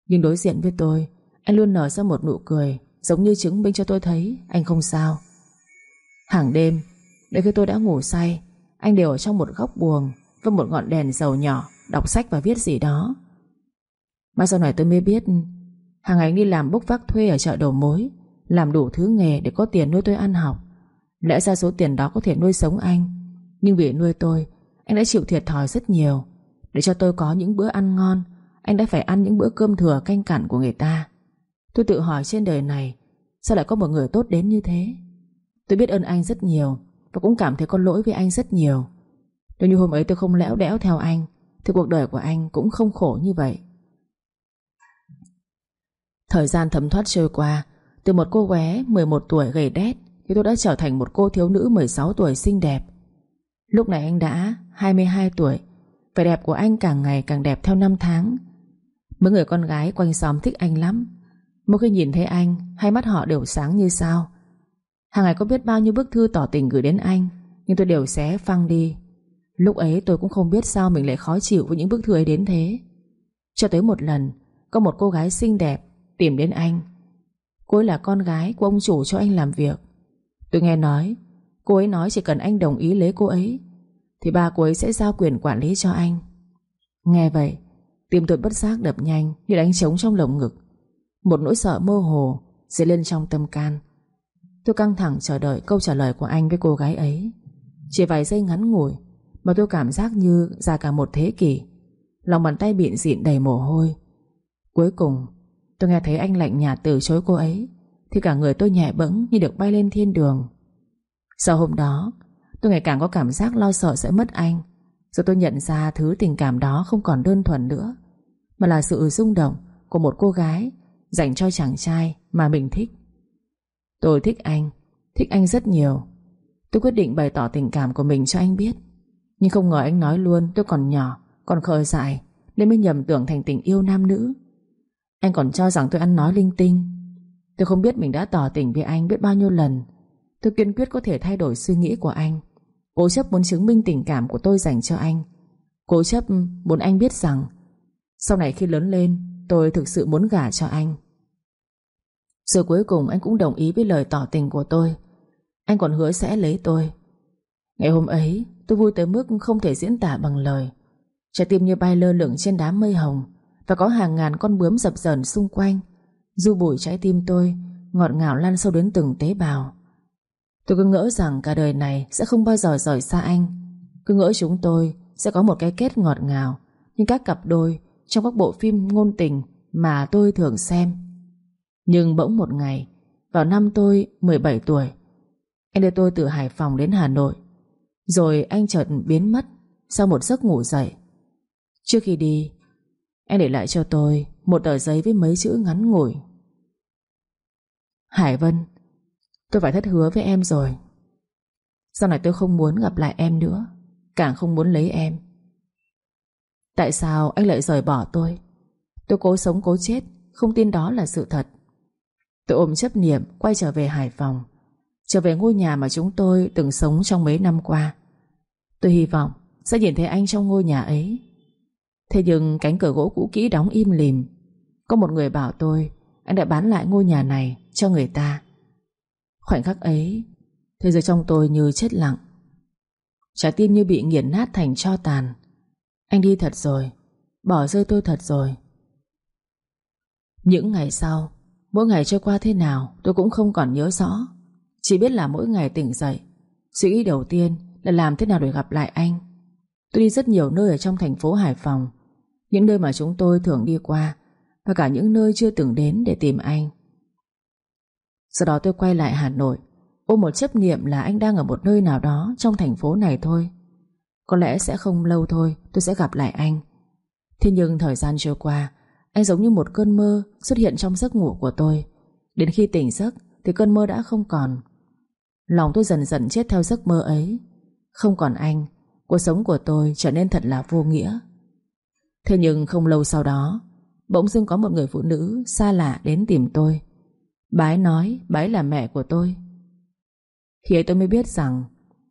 Nhưng đối diện với tôi, Anh luôn nở ra một nụ cười Giống như chứng minh cho tôi thấy, anh không sao. Hàng đêm, Đến khi tôi đã ngủ say, Anh đều ở trong một góc buồng, Với một ngọn đèn dầu nhỏ, Đọc sách và viết gì đó. Mà sau này tôi mới biết, Hàng anh đi làm bốc vác thuê ở chợ đầu mối, Làm đủ thứ nghề để có tiền nuôi tôi ăn học. Lẽ ra số tiền đó có thể nuôi sống anh, Nhưng vì nuôi tôi, anh đã chịu thiệt thòi rất nhiều. Để cho tôi có những bữa ăn ngon, Anh đã phải ăn những bữa cơm thừa canh cặn của người ta. Tôi tự hỏi trên đời này, Sao lại có một người tốt đến như thế? Tôi biết ơn anh rất nhiều Và cũng cảm thấy có lỗi với anh rất nhiều. Nếu như hôm ấy tôi không lẽo đẽo theo anh, Thì cuộc đời của anh cũng không khổ như vậy. Thời gian thấm thoát trôi qua, Từ một cô bé 11 tuổi gầy đét Thì tôi đã trở thành một cô thiếu nữ 16 tuổi xinh đẹp. Lúc này anh đã 22 tuổi, Vẻ đẹp của anh càng ngày càng đẹp theo năm tháng. Mấy người con gái quanh xóm thích anh lắm. Mỗi khi nhìn thấy anh, Hai mắt họ đều sáng như sao. Hàng ngày có biết bao nhiêu bức thư tỏ tình gửi đến anh, Nhưng tôi đều xé phăng đi. Lúc ấy tôi cũng không biết sao mình lại khó chịu Với những bức thư ấy đến thế. Cho tới một lần, Có một cô gái xinh đẹp tìm đến anh. Cô ấy là con gái của ông chủ cho anh làm việc. Tôi nghe nói, Cô ấy nói chỉ cần anh đồng ý lấy cô ấy, Thì ba cô ấy sẽ giao quyền quản lý cho anh. Nghe vậy, Tim tôi bất giác đập nhanh Như đánh trống trong lồng ngực. Một nỗi sợ mơ hồ dấy lên trong tâm can. Tôi căng thẳng chờ đợi câu trả lời của anh với cô gái ấy. Chỉ vài giây ngắn ngủi Mà tôi cảm giác như già cả một thế kỷ. Lòng bàn tay bịn dịn đầy mồ hôi. Cuối cùng, Tôi nghe thấy anh lạnh nhạt từ chối cô ấy, Thì cả người tôi nhẹ bẫng như được bay lên thiên đường. Sau hôm đó, Tôi ngày càng có cảm giác lo sợ sẽ mất anh Rồi tôi nhận ra thứ tình cảm đó không còn đơn thuần nữa, Mà là sự rung động của một cô gái Dành cho chàng trai mà mình thích. Tôi thích anh Thích anh rất nhiều. Tôi quyết định bày tỏ tình cảm của mình cho anh biết. Nhưng không ngờ anh nói luôn, tôi còn nhỏ, Còn khờ dại, Nên mới nhầm tưởng thành tình yêu nam nữ. Anh còn cho rằng tôi ăn nói linh tinh. Tôi không biết mình đã tỏ tình với anh biết bao nhiêu lần. Tôi kiên quyết có thể thay đổi suy nghĩ của anh. Cố chấp muốn chứng minh tình cảm của tôi dành cho anh. Cố chấp muốn anh biết rằng, Sau này khi lớn lên, Tôi thực sự muốn gả cho anh rồi cuối cùng anh cũng đồng ý với lời tỏ tình của tôi. Anh còn hứa sẽ lấy tôi. Ngày hôm ấy, Tôi vui tới mức không thể diễn tả bằng lời. Trái tim như bay lơ lửng trên đám mây hồng Và có hàng ngàn con bướm dập dờn xung quanh, Du bụi trái tim tôi, Ngọt ngào lan sâu đến từng tế bào. Tôi cứ ngỡ rằng cả đời này Sẽ không bao giờ rời xa anh. Cứ ngỡ chúng tôi sẽ có một cái kết ngọt ngào Như các cặp đôi Trong các bộ phim ngôn tình Mà tôi thường xem nhưng bỗng một ngày, Vào năm tôi 17 tuổi, Anh đưa tôi từ Hải Phòng đến Hà Nội. Rồi anh chợt biến mất Sau một giấc ngủ dậy. Trước khi đi, Anh để lại cho tôi Một tờ giấy với mấy chữ ngắn ngủi. Hải Vân, Tôi phải thất hứa với em rồi. Sau này tôi không muốn gặp lại em nữa, Càng không muốn lấy em. Tại sao anh lại rời bỏ tôi? Tôi cố sống cố chết, Không tin đó là sự thật. Tôi ôm chấp niệm, quay trở về Hải Phòng. Trở về ngôi nhà mà chúng tôi từng sống trong mấy năm qua. Tôi hy vọng sẽ nhìn thấy anh trong ngôi nhà ấy. Thế nhưng cánh cửa gỗ cũ kỹ đóng im lìm. Có một người bảo tôi, Anh đã bán lại ngôi nhà này cho người ta. Khoảnh khắc ấy, Thế giới trong tôi như chết lặng. Trái tim như bị nghiền nát thành cho tàn. Anh đi thật rồi, Bỏ rơi tôi thật rồi. Những ngày sau Mỗi ngày trôi qua thế nào, tôi cũng không còn nhớ rõ. Chỉ biết là mỗi ngày tỉnh dậy, Suy nghĩ đầu tiên là làm thế nào để gặp lại anh. Tôi đi rất nhiều nơi ở trong thành phố Hải Phòng, Những nơi mà chúng tôi thường đi qua, Và cả những nơi chưa từng đến để tìm anh. Sau đó tôi quay lại Hà Nội, Ôm một chấp niệm là anh đang ở một nơi nào đó Trong thành phố này thôi. Có lẽ sẽ không lâu thôi Tôi sẽ gặp lại anh. Thế nhưng thời gian trôi qua anh giống như một cơn mơ xuất hiện trong giấc ngủ của tôi. Đến khi tỉnh giấc Thì cơn mơ đã không còn. Lòng tôi dần dần chết theo giấc mơ ấy. Không còn anh, Cuộc sống của tôi trở nên thật là vô nghĩa. Thế nhưng không lâu sau đó, Bỗng dưng có một người phụ nữ Xa lạ đến tìm tôi. Bái nói bái là mẹ của tôi. Khi ấy tôi mới biết rằng,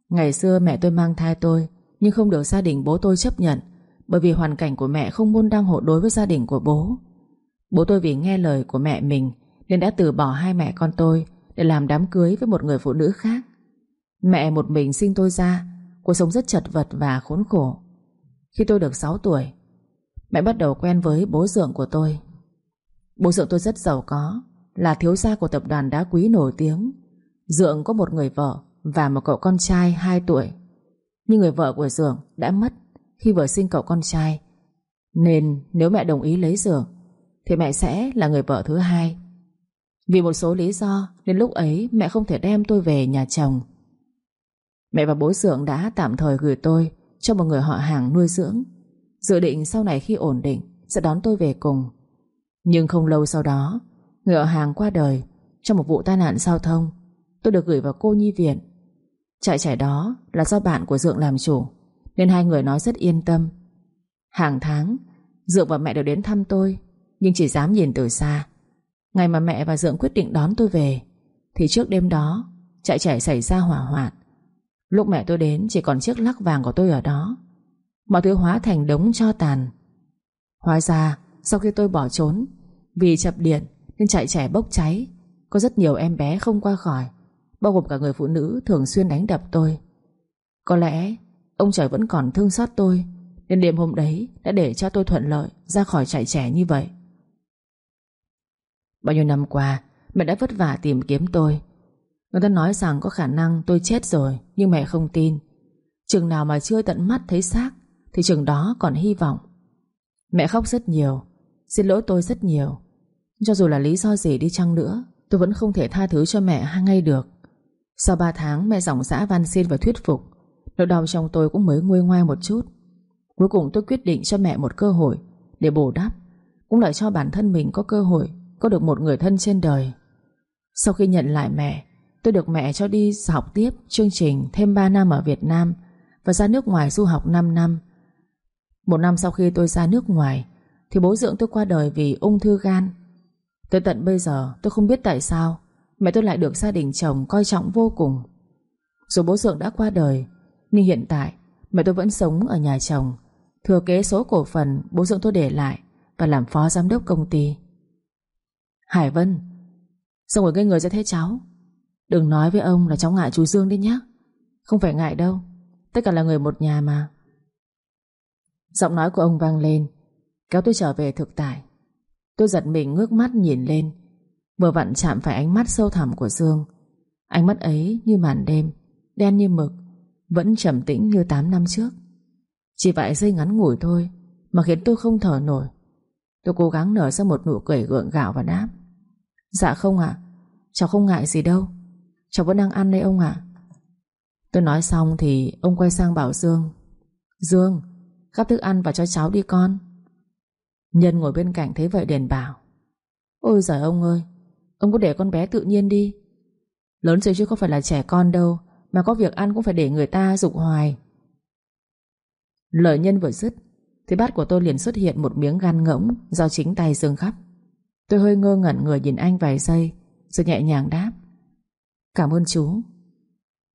Ngày xưa mẹ tôi mang thai tôi, Nhưng không được gia đình bố tôi chấp nhận bởi vì hoàn cảnh của mẹ không muốn đăng hộ đối với gia đình của bố. Bố tôi vì nghe lời của mẹ mình Nên đã từ bỏ hai mẹ con tôi Để làm đám cưới với một người phụ nữ khác. Mẹ một mình sinh tôi ra, Cuộc sống rất chật vật và khốn khổ. Khi tôi được 6 tuổi, Mẹ bắt đầu quen với bố dượng của tôi. Bố dượng tôi rất giàu có, Là thiếu gia của tập đoàn đá quý nổi tiếng. Dượng có một người vợ Và một cậu con trai 2 tuổi. Nhưng người vợ của Dượng đã mất khi vừa sinh cậu con trai. Nên nếu mẹ đồng ý lấy Dượng thì mẹ sẽ là người vợ thứ hai. Vì một số lý do, nên lúc ấy mẹ không thể đem tôi về nhà chồng. Mẹ và bố Dượng đã tạm thời gửi tôi cho một người họ hàng nuôi dưỡng. Dự định sau này khi ổn định, Sẽ đón tôi về cùng Nhưng không lâu sau đó, Người họ hàng qua đời Trong một vụ tai nạn giao thông Tôi được gửi vào cô nhi viện Trại trẻ đó là do bạn của Dượng làm chủ nên hai người nói rất yên tâm. Hàng tháng, Dượng và mẹ đều đến thăm tôi, Nhưng chỉ dám nhìn từ xa. Ngày mà mẹ và Dượng quyết định đón tôi về, Thì trước đêm đó chạy chạy xảy ra hỏa hoạn. Lúc mẹ tôi đến, chỉ còn chiếc lắc vàng của tôi ở đó. Mọi thứ hóa thành đống cho tàn. Hóa ra, Sau khi tôi bỏ trốn, Vì chập điện nên chạy chạy bốc cháy. Có rất nhiều em bé không qua khỏi, Bao gồm cả người phụ nữ thường xuyên đánh đập tôi. Có lẽ Ông trời vẫn còn thương xót tôi, Nên đêm hôm đấy đã để cho tôi thuận lợi Ra khỏi chạy trẻ như vậy. Bao nhiêu năm qua, Mẹ đã vất vả tìm kiếm tôi. Người ta nói rằng có khả năng tôi chết rồi, Nhưng mẹ không tin. Chừng nào mà chưa tận mắt thấy xác, Thì chừng đó còn hy vọng. Mẹ khóc rất nhiều, Xin lỗi tôi rất nhiều. Cho dù là lý do gì đi chăng nữa, Tôi vẫn không thể tha thứ cho mẹ ngay được. Sau 3 tháng, mẹ giọng dã van xin và thuyết phục Nỗi đau trong tôi cũng mới nguôi ngoai một chút Cuối cùng tôi quyết định cho mẹ một cơ hội Để bổ đắp, Cũng lại cho bản thân mình có cơ hội, Có được một người thân trên đời Sau khi nhận lại mẹ, Tôi được mẹ cho đi học tiếp chương trình thêm 3 năm ở Việt Nam và ra nước ngoài du học 5 năm. Một năm sau khi tôi ra nước ngoài, thì bố dưỡng tôi qua đời vì ung thư gan. Tới tận bây giờ, tôi không biết tại sao mẹ tôi lại được gia đình chồng coi trọng vô cùng. Dù bố dưỡng đã qua đời nhưng hiện tại, mẹ tôi vẫn sống ở nhà chồng. Thừa kế số cổ phần, bố dưỡng tôi để lại và làm phó giám đốc công ty. Hải Vân Sao ngồi ngây người ra thế cháu. Đừng nói với ông là cháu ngại chú Dương đi nhé Không phải ngại đâu, Tất cả là người một nhà mà. Giọng nói của ông vang lên, Kéo tôi trở về thực tại. Tôi giật mình ngước mắt nhìn lên, Vừa vặn chạm phải ánh mắt sâu thẳm của Dương. Ánh mắt ấy như màn đêm, Đen như mực vẫn trầm tĩnh như 8 năm trước. Chỉ vài giây ngắn ngủi thôi Mà khiến tôi không thở nổi. Tôi cố gắng nở ra một nụ cười gượng gạo và đáp. Dạ không ạ, Cháu không ngại gì đâu. Cháu vẫn đang ăn đây ông ạ. Tôi nói xong thì ông quay sang bảo Dương. Dương, Gắp thức ăn và cho cháu đi con. Nhân ngồi bên cạnh thấy vậy đền bảo. Ôi giời ông ơi, Ông cứ để con bé tự nhiên đi. Lớn rồi chứ không phải là trẻ con đâu. Mà có việc ăn cũng phải để người ta dục hoài. Lời nhân vừa dứt, Thì bát của tôi liền xuất hiện một miếng gan ngỗng Do chính tay Dương khắp Tôi hơi ngơ ngẩn người nhìn anh vài giây, Rồi nhẹ nhàng đáp. Cảm ơn chú.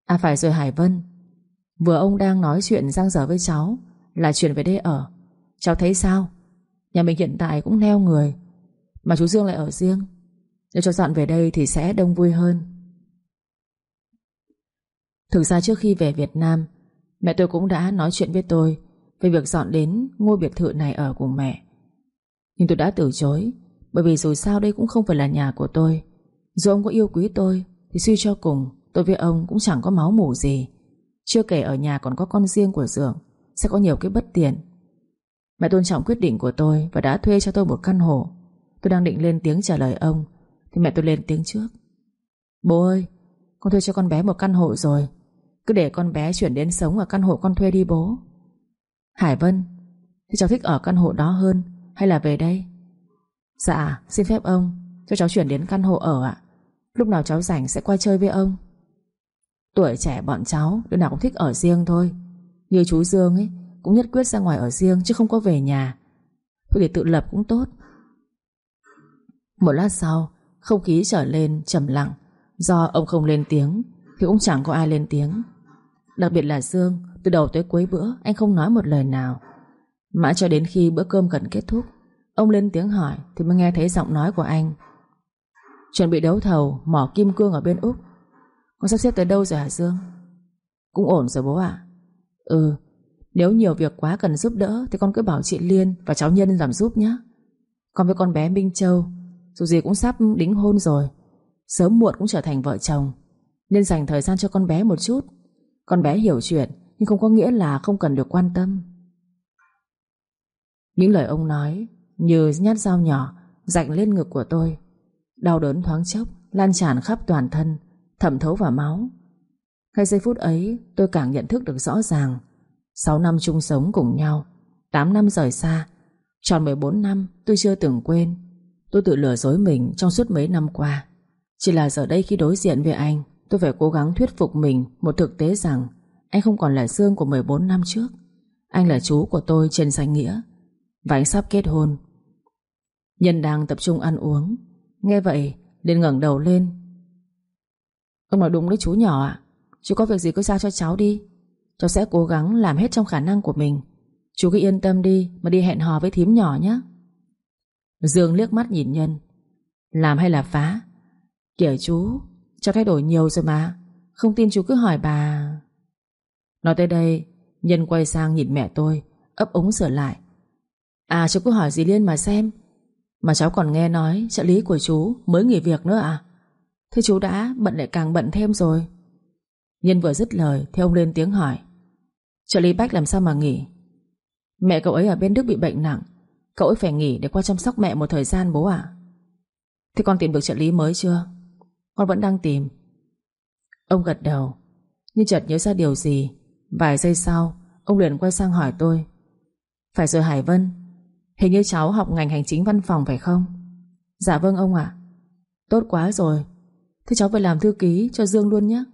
À phải rồi Hải Vân. Vừa ông đang nói chuyện giang dở với cháu, Là chuyện về đây ở. Cháu thấy sao? Nhà mình hiện tại cũng neo người, Mà chú Dương lại ở riêng. Nếu cho dọn về đây thì sẽ đông vui hơn. Thực ra trước khi về Việt Nam, Mẹ tôi cũng đã nói chuyện với tôi Về việc dọn đến ngôi biệt thự này ở cùng mẹ. Nhưng tôi đã từ chối, Bởi vì dù sao đây cũng không phải là nhà của tôi. Dù ông có yêu quý tôi, thì suy cho cùng, Tôi với ông cũng chẳng có máu mủ gì. Chưa kể ở nhà còn có con riêng của Dượng, Sẽ có nhiều cái bất tiện. Mẹ tôn trọng quyết định của tôi Và đã thuê cho tôi một căn hộ. Tôi đang định lên tiếng trả lời ông, Thì mẹ tôi lên tiếng trước. Bố ơi, Con thuê cho con bé một căn hộ rồi cứ để con bé chuyển đến sống ở căn hộ con thuê đi bố. Hải Vân Thì cháu thích ở căn hộ đó hơn Hay là về đây? Dạ xin phép ông, Cho cháu chuyển đến căn hộ ở ạ. Lúc nào cháu rảnh sẽ qua chơi với ông. Tuổi trẻ bọn cháu, Đứa nào cũng thích ở riêng thôi. Như chú Dương ấy, Cũng nhất quyết ra ngoài ở riêng chứ không có về nhà. Thôi để tự lập cũng tốt. Một lát sau, Không khí trở lên trầm lặng. Do ông không lên tiếng, Thì cũng chẳng có ai lên tiếng. Đặc biệt là Dương, Từ đầu tới cuối bữa, anh không nói một lời nào. Mãi cho đến khi bữa cơm gần kết thúc, Ông lên tiếng hỏi Thì mới nghe thấy giọng nói của anh. Chuẩn bị đấu thầu, Mỏ kim cương ở bên Úc. Con sắp xếp tới đâu rồi hả Dương? Cũng ổn rồi bố ạ. Ừ Nếu nhiều việc quá cần giúp đỡ Thì con cứ bảo chị Liên và cháu Nhân làm giúp nhé. Còn với con bé Minh Châu, Dù gì cũng sắp đính hôn rồi. Sớm muộn cũng trở thành vợ chồng, Nên dành thời gian cho con bé một chút. Con bé hiểu chuyện, Nhưng không có nghĩa là không cần được quan tâm. Những lời ông nói Như nhát dao nhỏ Rạch lên ngực của tôi, Đau đớn thoáng chốc, Lan tràn khắp toàn thân, Thẩm thấu vào máu. Ngay giây phút ấy, tôi càng nhận thức được rõ ràng 6 năm chung sống cùng nhau 8 năm rời xa, Tròn 14 năm tôi chưa từng quên. Tôi tự lừa dối mình trong suốt mấy năm qua. Chỉ là giờ đây khi đối diện với anh Tôi phải cố gắng thuyết phục mình Một thực tế rằng Anh không còn là Dương của 14 năm trước. Anh là chú của tôi trên danh nghĩa. Và anh sắp kết hôn. Nhân đang tập trung ăn uống. Nghe vậy, liền ngẩng đầu lên. Ông nói đúng đấy chú nhỏ ạ. Chú có việc gì cứ giao cho cháu đi. Cháu sẽ cố gắng làm hết trong khả năng của mình. Chú cứ yên tâm đi Mà đi hẹn hò với thím nhỏ nhé. Dương liếc mắt nhìn Nhân. Làm hay là phá? Kìa chú Cháu thay đổi nhiều rồi mà. Không tin chú cứ hỏi bà. Nói tới đây, Nhân quay sang nhìn mẹ tôi, ấp ống sửa lại. À chú cứ hỏi gì Liên mà xem. Mà cháu còn nghe nói trợ lý của chú mới nghỉ việc nữa à? Thế chú đã bận lại càng bận thêm rồi. Nhân vừa dứt lời Thì ông lên tiếng hỏi. Trợ lý Bách làm sao mà nghỉ? Mẹ cậu ấy ở bên Đức bị bệnh nặng. Cậu ấy phải nghỉ để qua chăm sóc mẹ một thời gian bố ạ. Thế con tìm được trợ lý mới chưa? Con vẫn đang tìm. Ông gật đầu. Nhưng chợt nhớ ra điều gì. Vài giây sau, Ông liền quay sang hỏi tôi. Phải rồi Hải Vân, Hình như cháu học ngành hành chính văn phòng phải không? Dạ vâng ông ạ. Tốt quá rồi. Thế cháu phải làm thư ký cho Dương luôn nhé.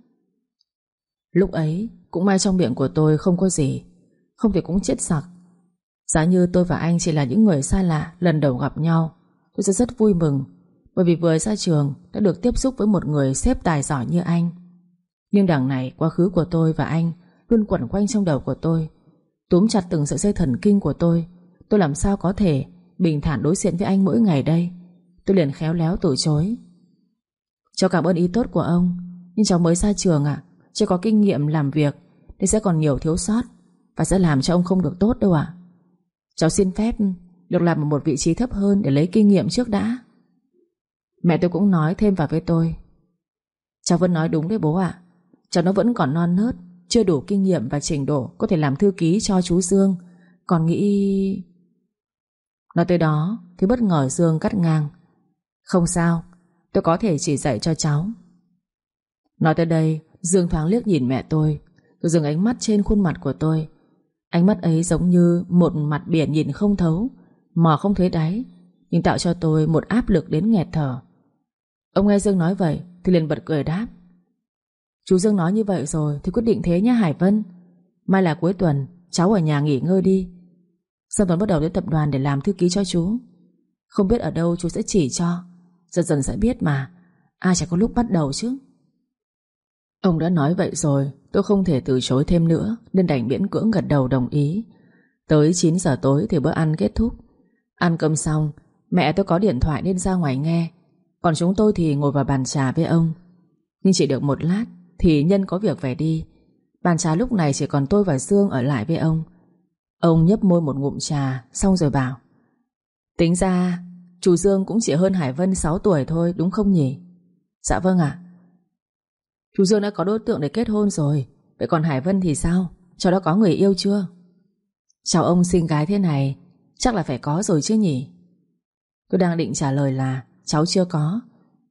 Lúc ấy, Cũng may trong miệng của tôi không có gì. Không thì cũng chết sặc Giá như tôi và anh chỉ là những người xa lạ, Lần đầu gặp nhau. Tôi sẽ rất vui mừng. Bởi vì vừa ra trường, đã được tiếp xúc với một người xếp tài giỏi như anh. Nhưng đằng này, quá khứ của tôi và anh Luôn quẩn quanh trong đầu của tôi, Túm chặt từng sợi dây thần kinh của tôi. Tôi làm sao có thể Bình thản đối diện với anh mỗi ngày đây? Tôi liền khéo léo từ chối. Cháu cảm ơn ý tốt của ông, Nhưng cháu mới ra trường ạ, Chưa có kinh nghiệm làm việc Nên sẽ còn nhiều thiếu sót Và sẽ làm cho ông không được tốt đâu ạ. Cháu xin phép được làm ở một vị trí thấp hơn Để lấy kinh nghiệm trước đã. Mẹ tôi cũng nói thêm vào với tôi. Cháu vẫn nói đúng đấy bố ạ. Cháu nó vẫn còn non nớt, Chưa đủ kinh nghiệm và trình độ Có thể làm thư ký cho chú Dương. Còn nghĩ... Nói tới đó, Thì bất ngờ Dương cắt ngang. Không sao, Tôi có thể chỉ dạy cho cháu. Nói tới đây, Dương thoáng liếc nhìn mẹ tôi Rồi dừng ánh mắt trên khuôn mặt của tôi. Ánh mắt ấy giống như một mặt biển nhìn không thấu, Mò không thấy đáy, Nhưng tạo cho tôi một áp lực đến nghẹt thở. Ông nghe Dương nói vậy Thì liền bật cười đáp. Chú Dương nói như vậy rồi Thì quyết định thế nhé Hải Vân. Mai là cuối tuần, cháu ở nhà nghỉ ngơi đi. Sau tuần bắt đầu đến tập đoàn để làm thư ký cho chú. Không biết ở đâu chú sẽ chỉ cho. Dần dần sẽ biết mà. Ai chẳng có lúc bắt đầu chứ. Ông đã nói vậy rồi, Tôi không thể từ chối thêm nữa, Nên đành miễn cưỡng gật đầu đồng ý. Tới 9 giờ tối thì bữa ăn kết thúc. Ăn cơm xong, Mẹ tôi có điện thoại nên ra ngoài nghe. Còn chúng tôi thì ngồi vào bàn trà với ông. Nhưng chỉ được một lát Thì nhân có việc phải đi. Bàn trà lúc này chỉ còn tôi và Dương ở lại với ông. Ông nhấp môi một ngụm trà, Xong rồi bảo, Tính ra, Chú Dương cũng chỉ hơn Hải Vân 6 tuổi thôi, đúng không nhỉ? Dạ vâng ạ. Chú Dương đã có đối tượng để kết hôn rồi, Vậy còn Hải Vân thì sao? Cháu đã có người yêu chưa? Cháu ông sinh gái thế này, Chắc là phải có rồi chứ nhỉ? Tôi đang định trả lời là Cháu chưa có.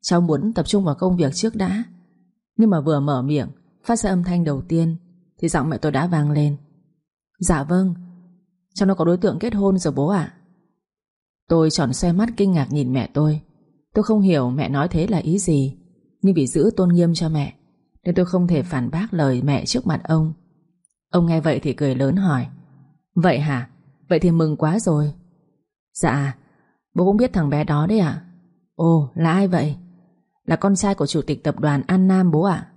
Cháu muốn tập trung vào công việc trước đã. Nhưng mà vừa mở miệng, Phát ra âm thanh đầu tiên, Thì giọng mẹ tôi đã vang lên. Dạ vâng Cháu nó có đối tượng kết hôn rồi bố ạ. Tôi tròn xoay mắt kinh ngạc nhìn mẹ tôi. Tôi không hiểu mẹ nói thế là ý gì, Nhưng vì giữ tôn nghiêm cho mẹ, Nên tôi không thể phản bác lời mẹ trước mặt ông. Ông nghe vậy thì cười lớn hỏi, Vậy hả? Vậy thì mừng quá rồi. Dạ Bố cũng biết thằng bé đó đấy ạ. Ồ, là ai vậy? Là con trai của chủ tịch tập đoàn An Nam bố ạ.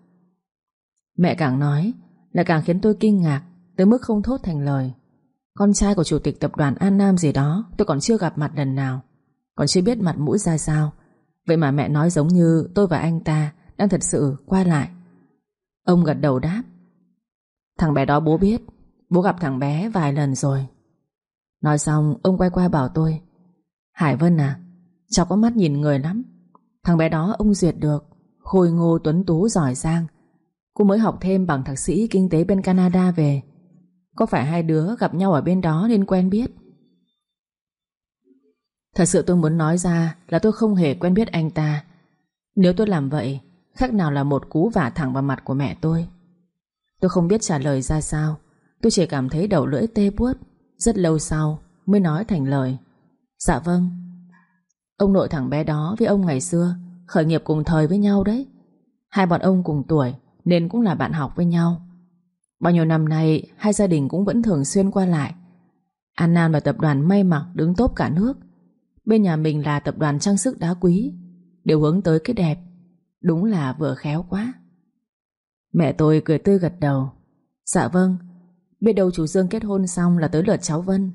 Mẹ càng nói Lại càng khiến tôi kinh ngạc Tới mức không thốt thành lời. Con trai của chủ tịch tập đoàn An Nam gì đó, Tôi còn chưa gặp mặt lần nào, Còn chưa biết mặt mũi ra sao. Vậy mà mẹ nói giống như tôi và anh ta Đang thật sự qua lại. Ông gật đầu đáp. Thằng bé đó bố biết, Bố gặp thằng bé vài lần rồi. Nói xong, ông quay qua bảo tôi. Hải Vân à Cháu có mắt nhìn người lắm. Thằng bé đó ông duyệt được, Khôi ngô tuấn tú giỏi giang. Cô mới học thêm bằng thạc sĩ kinh tế bên Canada về. Có phải hai đứa gặp nhau ở bên đó nên quen biết? Thật sự tôi muốn nói ra là tôi không hề quen biết anh ta. Nếu tôi làm vậy, Khác nào là một cú vả thẳng vào mặt của mẹ tôi. Tôi không biết trả lời ra sao. Tôi chỉ cảm thấy đầu lưỡi tê buốt. Rất lâu sau mới nói thành lời. Dạ vâng. Ông nội thằng bé đó với ông ngày xưa, Khởi nghiệp cùng thời với nhau đấy. Hai bọn ông cùng tuổi, Nên cũng là bạn học với nhau. Bao nhiêu năm nay, Hai gia đình cũng vẫn thường xuyên qua lại. An nan và tập đoàn may mặc, đứng tốt cả nước. Bên nhà mình là tập đoàn trang sức đá quý, Đều hướng tới cái đẹp. Đúng là vừa khéo quá. Mẹ tôi cười tươi gật đầu. Dạ vâng Biết đâu chú Dương kết hôn xong là tới lượt cháu Vân.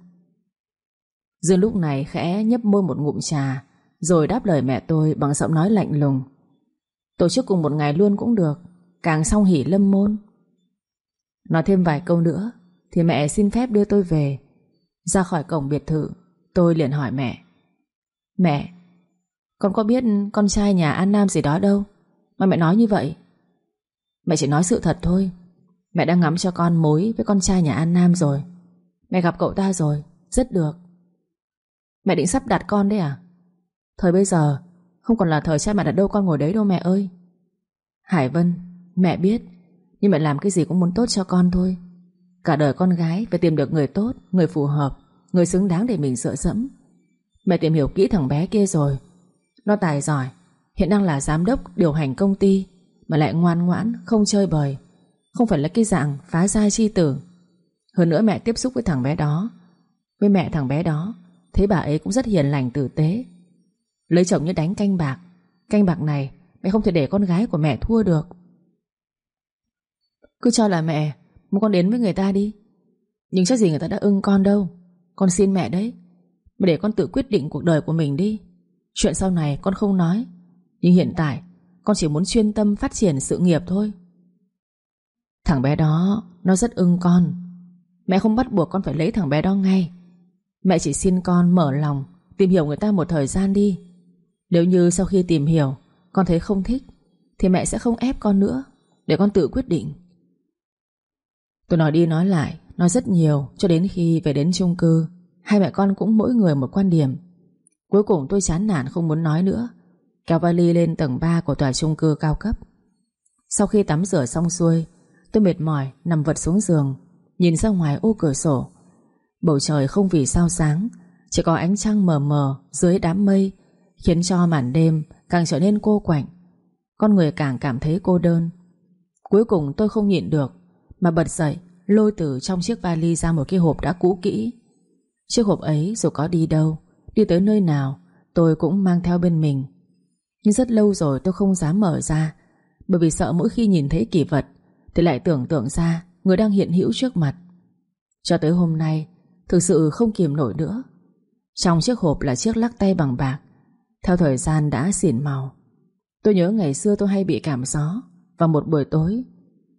Dương lúc này khẽ nhấp môi một ngụm trà rồi đáp lời mẹ tôi bằng giọng nói lạnh lùng. Tổ chức cùng một ngày luôn cũng được, Càng xong hỉ lâm môn. Nói thêm vài câu nữa, Thì mẹ xin phép đưa tôi về. Ra khỏi cổng biệt thự, Tôi liền hỏi mẹ. Mẹ, Con có biết con trai nhà An Nam gì đó đâu? Mà mẹ nói như vậy. Mẹ chỉ nói sự thật thôi. Mẹ đang ngắm cho con mối với con trai nhà An Nam rồi. Mẹ gặp cậu ta rồi, Rất được. Mẹ định sắp đặt con đấy à? Thời bây giờ, Không còn là thời cha mẹ đặt đâu con ngồi đấy đâu mẹ ơi. Hải Vân, Mẹ biết, Nhưng mẹ làm cái gì cũng muốn tốt cho con thôi. Cả đời con gái phải tìm được người tốt, Người phù hợp, Người xứng đáng để mình sợ dẫm. Mẹ tìm hiểu kỹ thằng bé kia rồi. Nó tài giỏi, Hiện đang là giám đốc điều hành công ty, Mà lại ngoan ngoãn, không chơi bời. Không phải là cái dạng phá giai chi tử. Hơn nữa mẹ tiếp xúc với thằng bé đó. Với mẹ thằng bé đó, Thấy bà ấy cũng rất hiền lành tử tế. Lấy chồng như đánh canh bạc. Canh bạc này, mẹ không thể để con gái của mẹ thua được. Cứ cho là mẹ, Muốn con đến với người ta đi. Nhưng chắc gì người ta đã ưng con đâu. Con xin mẹ đấy. Mà để con tự quyết định cuộc đời của mình đi. Chuyện sau này con không nói. Nhưng hiện tại, con chỉ muốn chuyên tâm phát triển sự nghiệp thôi. Thằng bé đó, Nó rất ưng con. Mẹ không bắt buộc con phải lấy thằng bé đó ngay. Mẹ chỉ xin con mở lòng, Tìm hiểu người ta một thời gian đi. Nếu như sau khi tìm hiểu, Con thấy không thích, Thì mẹ sẽ không ép con nữa, Để con tự quyết định. Tôi nói đi nói lại, Nói rất nhiều, cho đến khi về đến chung cư, Hai mẹ con cũng mỗi người một quan điểm. Cuối cùng tôi chán nản không muốn nói nữa, Kéo vali lên tầng 3 của tòa chung cư cao cấp. Sau khi tắm rửa xong xuôi, Tôi mệt mỏi, nằm vật xuống giường, Nhìn ra ngoài ô cửa sổ. Bầu trời không vì sao sáng, Chỉ có ánh trăng mờ mờ dưới đám mây Khiến cho màn đêm càng trở nên cô quạnh. Con người càng cảm thấy cô đơn. Cuối cùng tôi không nhịn được, Mà bật dậy, Lôi từ trong chiếc vali ra một cái hộp đã cũ kỹ. Chiếc hộp ấy dù có đi đâu, Đi tới nơi nào, Tôi cũng mang theo bên mình. Nhưng rất lâu rồi tôi không dám mở ra, Bởi vì sợ mỗi khi nhìn thấy kỳ vật Thì lại tưởng tượng ra Người đang hiện hữu trước mặt. Cho tới hôm nay, Thực sự không kiềm nổi nữa. Trong chiếc hộp là chiếc lắc tay bằng bạc theo thời gian đã xỉn màu, Tôi nhớ ngày xưa tôi hay bị cảm gió, và một buổi tối,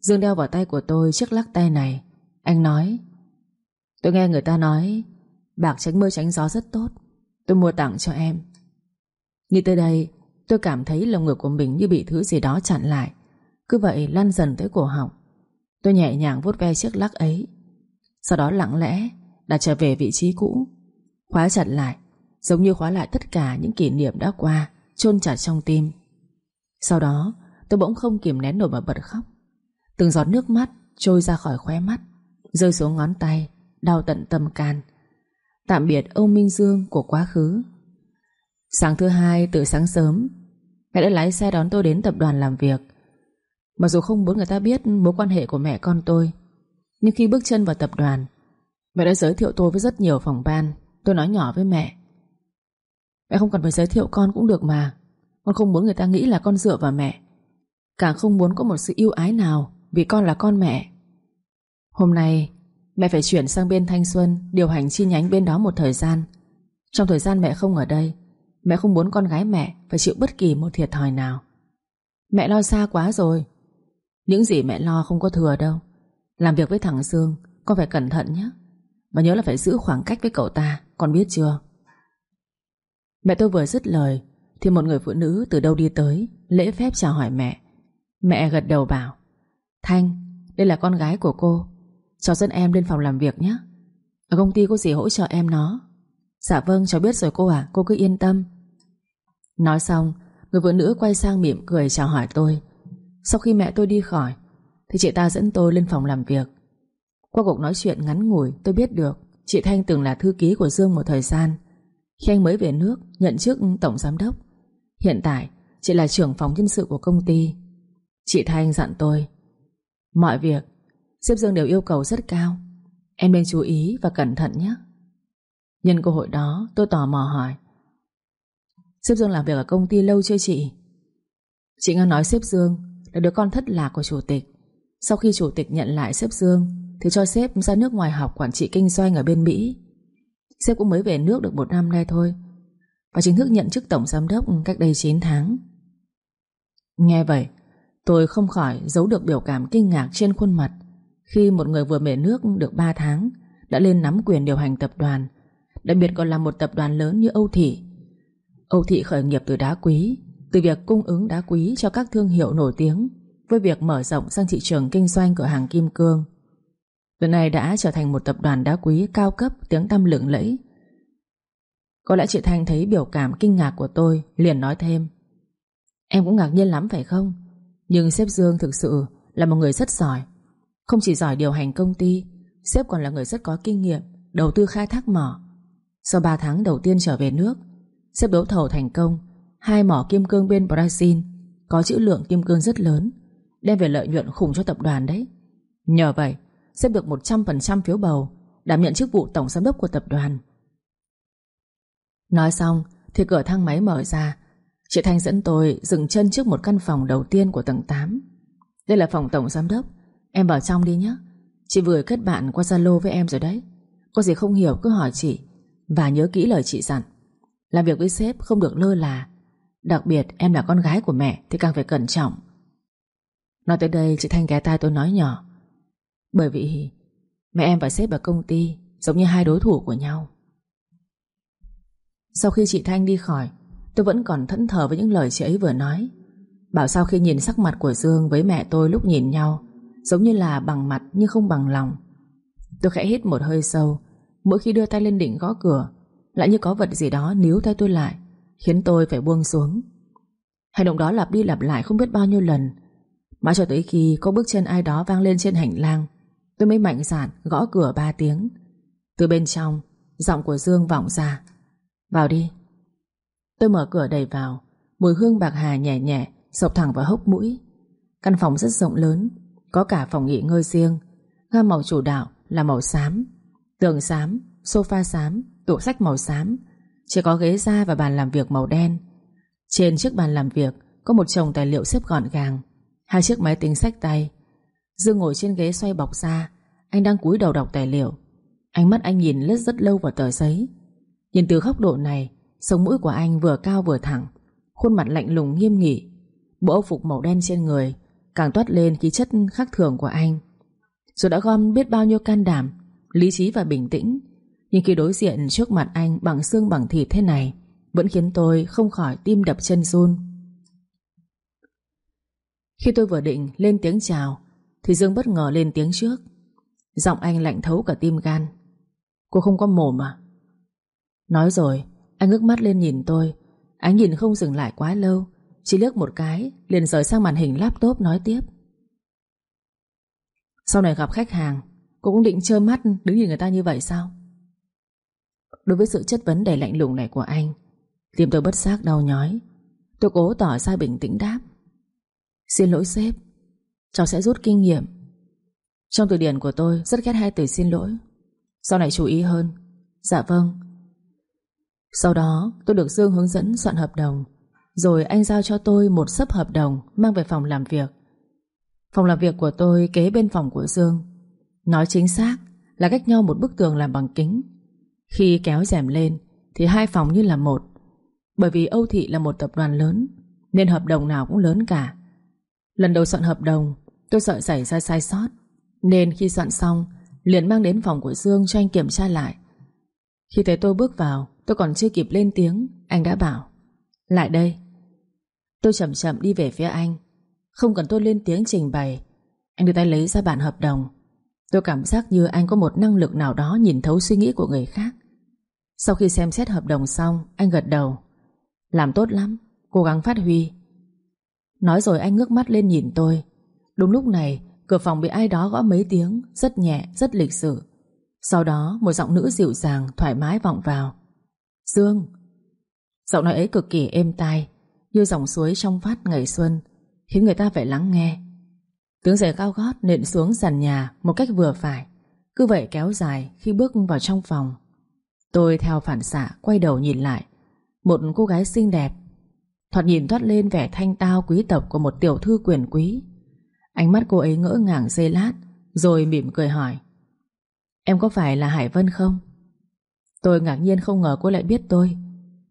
Dương đeo vào tay của tôi chiếc lắc tay này. Anh nói, Tôi nghe người ta nói, Bạc tránh mưa tránh gió rất tốt, Tôi mua tặng cho em. Nghĩ tới đây, Tôi cảm thấy lồng ngực của mình như bị thứ gì đó chặn lại. Cứ vậy lăn dần tới cổ họng. Tôi nhẹ nhàng vuốt ve chiếc lắc ấy, Sau đó lặng lẽ Đặt trở về vị trí cũ, Khóa chặt lại. Giống như khóa lại tất cả những kỷ niệm đã qua, chôn chặt trong tim. Sau đó, tôi bỗng không kìm nén nổi mà bật khóc. Từng giọt nước mắt trôi ra khỏi khóe mắt, Rơi xuống ngón tay, Đau tận tâm can. Tạm biệt Âu Minh Dương của quá khứ. Sáng thứ hai từ sáng sớm, Mẹ đã lái xe đón tôi đến tập đoàn làm việc. Mặc dù không muốn người ta biết mối quan hệ của mẹ con tôi, Nhưng khi bước chân vào tập đoàn, Mẹ đã giới thiệu tôi với rất nhiều phòng ban. Tôi nói nhỏ với mẹ Mẹ không cần phải giới thiệu con cũng được mà. Con không muốn người ta nghĩ là con dựa vào mẹ. Càng không muốn có một sự yêu ái nào Vì con là con mẹ. Hôm nay, Mẹ phải chuyển sang bên Thanh Xuân Điều hành chi nhánh bên đó một thời gian. Trong thời gian mẹ không ở đây, Mẹ không muốn con gái mẹ Phải chịu bất kỳ một thiệt thòi nào. Mẹ lo xa quá rồi. Những gì mẹ lo không có thừa đâu. Làm việc với thằng Dương, Con phải cẩn thận nhé. Và nhớ là phải giữ khoảng cách với cậu ta, Con biết chưa? Mẹ tôi vừa dứt lời Thì một người phụ nữ từ đâu đi tới Lễ phép chào hỏi mẹ. Mẹ gật đầu bảo Thanh, đây là con gái của cô. Cháu dẫn em lên phòng làm việc nhé. Ở công ty có gì hỗ trợ em nó? Dạ vâng cháu biết rồi cô à Cô cứ yên tâm. Nói xong Người phụ nữ quay sang mỉm cười chào hỏi tôi. Sau khi mẹ tôi đi khỏi Thì chị ta dẫn tôi lên phòng làm việc. Qua cuộc nói chuyện ngắn ngủi tôi biết được Chị Thanh từng là thư ký của Dương một thời gian. Khi anh mới về nước, Nhận chức tổng giám đốc. Hiện tại, chị là trưởng phòng nhân sự của công ty. Chị Thanh dặn tôi, Mọi việc xếp Dương đều yêu cầu rất cao. Em nên chú ý và cẩn thận nhé. Nhân cơ hội đó, tôi tò mò hỏi xếp Dương làm việc ở công ty lâu chưa chị? Chị nghe nói xếp Dương Là đứa con thất lạc của chủ tịch. Sau khi chủ tịch nhận lại xếp Dương, Thì cho xếp ra nước ngoài học quản trị kinh doanh ở bên Mỹ. Sếp cũng mới về nước được một năm nay thôi. Và chính thức nhận chức tổng giám đốc cách đây 9 tháng. Nghe vậy, Tôi không khỏi giấu được biểu cảm kinh ngạc trên khuôn mặt Khi một người vừa về nước được 3 tháng Đã lên nắm quyền điều hành tập đoàn, Đặc biệt còn là một tập đoàn lớn như Âu Thị. Âu Thị khởi nghiệp từ đá quý, Từ việc cung ứng đá quý cho các thương hiệu nổi tiếng Với việc mở rộng sang thị trường kinh doanh cửa hàng kim cương. Từ nay đã trở thành một tập đoàn đá quý cao cấp, tiếng tăm lừng lẫy. Có lẽ chị Thanh thấy biểu cảm kinh ngạc của tôi, Liền nói thêm. Em cũng ngạc nhiên lắm phải không? Nhưng sếp Dương thực sự là một người rất giỏi. Không chỉ giỏi điều hành công ty, Sếp còn là người rất có kinh nghiệm, Đầu tư khai thác mỏ. Sau 3 tháng đầu tiên trở về nước, sếp đấu thầu thành công, Hai mỏ kim cương bên Brazil Có chữ lượng kim cương rất lớn, Đem về lợi nhuận khủng cho tập đoàn đấy. Nhờ vậy sẽ được 100% phiếu bầu, Đảm nhận chức vụ tổng giám đốc của tập đoàn. Nói xong, Thì cửa thang máy mở ra. Chị Thanh dẫn tôi dừng chân trước một căn phòng đầu tiên của tầng 8 Đây là phòng tổng giám đốc. Em vào trong đi nhé. Chị vừa kết bạn qua Zalo với em rồi đấy. Có gì không hiểu cứ hỏi chị Và nhớ kỹ lời chị dặn. Làm việc với sếp không được lơ là. Đặc biệt em là con gái của mẹ Thì càng phải cẩn trọng. Nói tới đây, chị Thanh ghé tai tôi nói nhỏ. Bởi vì Mẹ em và sếp ở công ty Giống như hai đối thủ của nhau. Sau khi chị Thanh đi khỏi, Tôi vẫn còn thẫn thờ với những lời chị ấy vừa nói. Bảo sau khi nhìn sắc mặt của Dương Với mẹ tôi lúc nhìn nhau, Giống như là bằng mặt nhưng không bằng lòng. Tôi khẽ hít một hơi sâu, Mỗi khi đưa tay lên đỉnh gõ cửa, lại như có vật gì đó níu tay tôi lại, Khiến tôi phải buông xuống. Hành động đó lặp đi lặp lại không biết bao nhiêu lần, Mãi cho tới khi có bước chân ai đó vang lên trên hành lang. Tôi mới mạnh dạn gõ cửa ba tiếng. Từ bên trong Giọng của Dương vọng ra. Vào đi. Tôi mở cửa đẩy vào. Mùi hương bạc hà nhẹ nhẹ Sộc thẳng vào hốc mũi. Căn phòng rất rộng lớn Có cả phòng nghỉ ngơi riêng. Gam màu chủ đạo là màu xám Tường xám, sofa xám tủ sách màu xám. Chỉ có ghế da và bàn làm việc màu đen. Trên chiếc bàn làm việc Có một chồng tài liệu xếp gọn gàng Hai chiếc máy tính sách tay Dương ngồi trên ghế xoay bọc ra Anh đang cúi đầu đọc tài liệu. Ánh mắt anh nhìn lướt rất lâu vào tờ giấy. Nhìn từ góc độ này, Sống mũi của anh vừa cao vừa thẳng, Khuôn mặt lạnh lùng nghiêm nghị. Bộ âu phục màu đen trên người, Càng toát lên khí chất khác thường của anh. Dù đã gom biết bao nhiêu can đảm, Lý trí và bình tĩnh, nhưng khi đối diện trước mặt anh bằng xương bằng thịt thế này, Vẫn khiến tôi không khỏi tim đập chân run. Khi tôi vừa định lên tiếng chào thì Dương bất ngờ lên tiếng trước. Giọng anh lạnh thấu cả tim gan. Cô không có mồm à? Nói rồi, Anh ngước mắt lên nhìn tôi. Ánh nhìn không dừng lại quá lâu. Chỉ liếc một cái, Liền rời sang màn hình laptop nói tiếp. Sau này gặp khách hàng, Cô cũng định trơ mắt đứng nhìn người ta như vậy sao? Đối với sự chất vấn đầy lạnh lùng này của anh, Tim tôi bất giác đau nhói. Tôi cố tỏ ra bình tĩnh đáp. Xin lỗi sếp Cháu sẽ rút kinh nghiệm. Trong từ điển của tôi, rất ghét hai từ xin lỗi. Sau này chú ý hơn. Dạ vâng. Sau đó, tôi được Dương hướng dẫn soạn hợp đồng. Rồi anh giao cho tôi một sấp hợp đồng Mang về phòng làm việc. Phòng làm việc của tôi kế bên phòng của Dương. Nói chính xác là cách nhau một bức tường làm bằng kính. Khi kéo rèm lên, Thì hai phòng như là một. Bởi vì Âu Thị là một tập đoàn lớn, Nên hợp đồng nào cũng lớn cả. Lần đầu soạn hợp đồng Tôi sợ xảy ra sai sót Nên khi soạn xong Liền mang đến phòng của Dương cho anh kiểm tra lại. Khi thấy tôi bước vào Tôi còn chưa kịp lên tiếng Anh đã bảo Lại đây. Tôi chậm chậm đi về phía anh Không cần tôi lên tiếng trình bày. Anh đưa tay lấy ra bản hợp đồng. Tôi cảm giác như anh có một năng lực nào đó Nhìn thấu suy nghĩ của người khác. Sau khi xem xét hợp đồng xong Anh gật đầu Làm tốt lắm, cố gắng phát huy. Nói rồi anh ngước mắt lên nhìn tôi Đúng lúc này Cửa phòng bị ai đó gõ mấy tiếng Rất nhẹ, rất lịch sự. Sau đó một giọng nữ dịu dàng Thoải mái vọng vào. Dương. Giọng nói ấy cực kỳ êm tai Như dòng suối trong vắt ngày xuân Khiến người ta phải lắng nghe. Tiếng giày cao gót nện xuống sàn nhà Một cách vừa phải Cứ vậy kéo dài khi bước vào trong phòng. Tôi theo phản xạ quay đầu nhìn lại Một cô gái xinh đẹp Thoạt nhìn thoát lên vẻ thanh tao quý tộc Của một tiểu thư quyền quý. Ánh mắt cô ấy ngỡ ngàng giây lát Rồi mỉm cười hỏi. Em có phải là Hải Vân không? Tôi ngạc nhiên không ngờ cô lại biết tôi.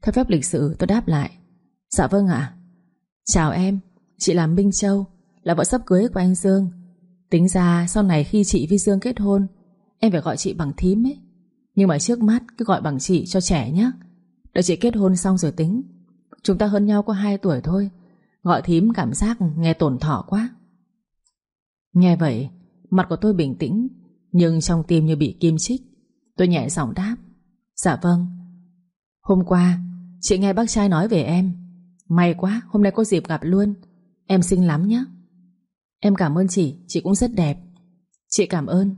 Theo phép lịch sự tôi đáp lại. Dạ vâng ạ. Chào em, chị là Minh Châu Là vợ sắp cưới của anh Dương. Tính ra sau này khi chị Vi Dương kết hôn Em phải gọi chị bằng thím ấy. Nhưng mà trước mắt cứ gọi bằng chị cho trẻ nhé Đợi chị kết hôn xong rồi tính. Chúng ta hơn nhau có 2 tuổi thôi. Gọi thím cảm giác nghe tổn thọ quá. Nghe vậy, Mặt của tôi bình tĩnh, Nhưng trong tim như bị kim chích. Tôi nhẹ giọng đáp Dạ vâng. Hôm qua, chị nghe bác trai nói về em. May quá, hôm nay có dịp gặp luôn. Em xinh lắm nhé Em cảm ơn chị Chị cũng rất đẹp. Chị cảm ơn,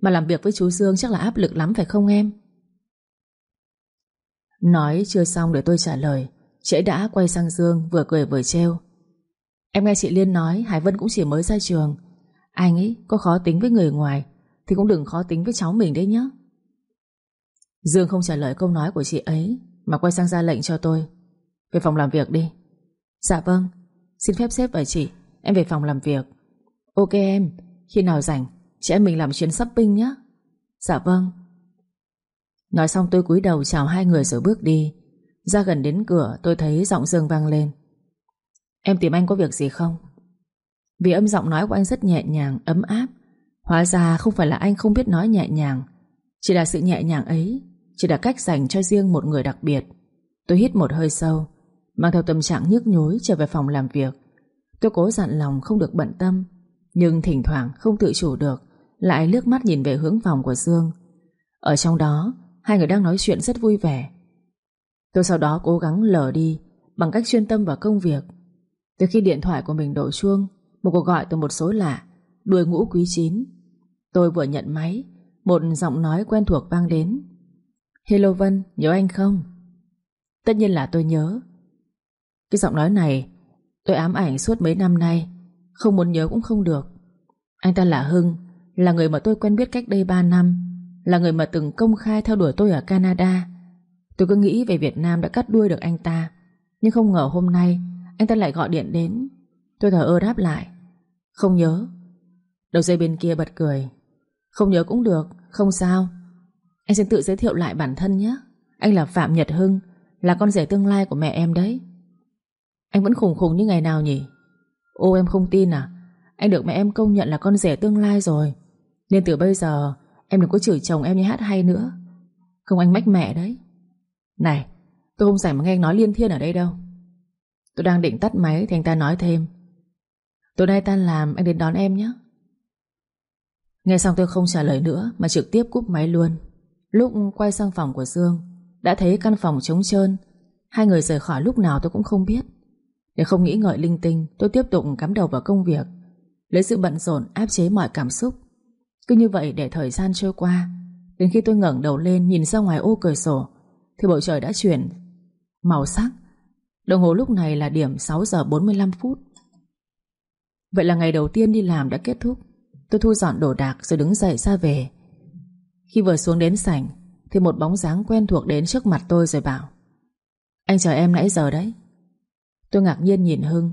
Mà làm việc với chú Dương chắc là áp lực lắm phải không em? Nói chưa xong để tôi trả lời, Chị đã quay sang Dương vừa cười vừa trêu. Em nghe chị Liên nói, Hải Vân cũng chỉ mới ra trường anh ấy có khó tính với người ngoài Thì cũng đừng khó tính với cháu mình đấy nhé Dương không trả lời câu nói của chị ấy Mà quay sang ra lệnh cho tôi. Về phòng làm việc đi. Dạ vâng. Xin phép xếp và chị. Em về phòng làm việc. Ok em. Khi nào rảnh, Chị em mình làm chuyến shopping nhé Dạ vâng. Nói xong tôi cúi đầu chào hai người rồi bước đi. Ra gần đến cửa, tôi thấy giọng Dương vang lên. Em tìm anh có việc gì không? Vì âm giọng nói của anh rất nhẹ nhàng, ấm áp. Hóa ra không phải là anh không biết nói nhẹ nhàng. Chỉ là sự nhẹ nhàng ấy Chỉ là cách dành cho riêng một người đặc biệt. Tôi hít một hơi sâu Mang theo tâm trạng nhức nhối trở về phòng làm việc. Tôi cố dặn lòng không được bận tâm Nhưng thỉnh thoảng không tự chủ được Lại lướt mắt nhìn về hướng phòng của Dương. Ở trong đó Hai người đang nói chuyện rất vui vẻ. Tôi sau đó cố gắng lờ đi Bằng cách chuyên tâm vào công việc. Từ khi điện thoại của mình đổ chuông một cuộc gọi từ một số lạ Đuôi ngũ quý chín. Tôi vừa nhận máy Một giọng nói quen thuộc vang đến. Hello Vân, nhớ anh không? Tất nhiên là tôi nhớ. Cái giọng nói này Tôi ám ảnh suốt mấy năm nay Không muốn nhớ cũng không được. Anh ta là Hưng Là người mà tôi quen biết cách đây 3 năm Là người mà từng công khai theo đuổi tôi ở Canada. Tôi cứ nghĩ về Việt Nam đã cắt đuôi được anh ta Nhưng không ngờ hôm nay Anh ta lại gọi điện đến. Tôi thở ơ đáp lại. Không nhớ. Đầu dây bên kia bật cười. Không nhớ cũng được, không sao. Anh xin tự giới thiệu lại bản thân nhé. Anh là Phạm Nhật Hưng Là con rể tương lai của mẹ em đấy. Anh vẫn khùng khùng như ngày nào nhỉ? Ô em không tin à? Anh được mẹ em công nhận là con rể tương lai rồi. Nên từ bây giờ Em đừng có chửi chồng em như hát hay nữa. Không anh mách mẹ đấy. Này tôi không rảnh mà nghe anh nói liên thiên ở đây đâu. Tôi đang định tắt máy Thì anh ta nói thêm. Tối nay tan làm, anh đến đón em nhé. Nghe xong tôi không trả lời nữa, Mà trực tiếp cúp máy luôn. Lúc quay sang phòng của Dương, Đã thấy căn phòng trống trơn. Hai người rời khỏi lúc nào tôi cũng không biết. Để không nghĩ ngợi linh tinh, Tôi tiếp tục cắm đầu vào công việc, Lấy sự bận rộn áp chế mọi cảm xúc. Cứ như vậy để thời gian trôi qua, Đến khi tôi ngẩng đầu lên Nhìn ra ngoài ô cửa sổ, Thì bầu trời đã chuyển Màu sắc. Đồng hồ lúc này là điểm 6 giờ 45 phút. Vậy là ngày đầu tiên đi làm đã kết thúc. Tôi thu dọn đồ đạc rồi đứng dậy ra về. Khi vừa xuống đến sảnh, Thì một bóng dáng quen thuộc đến trước mặt tôi rồi bảo, Anh chờ em nãy giờ đấy. Tôi ngạc nhiên nhìn Hưng.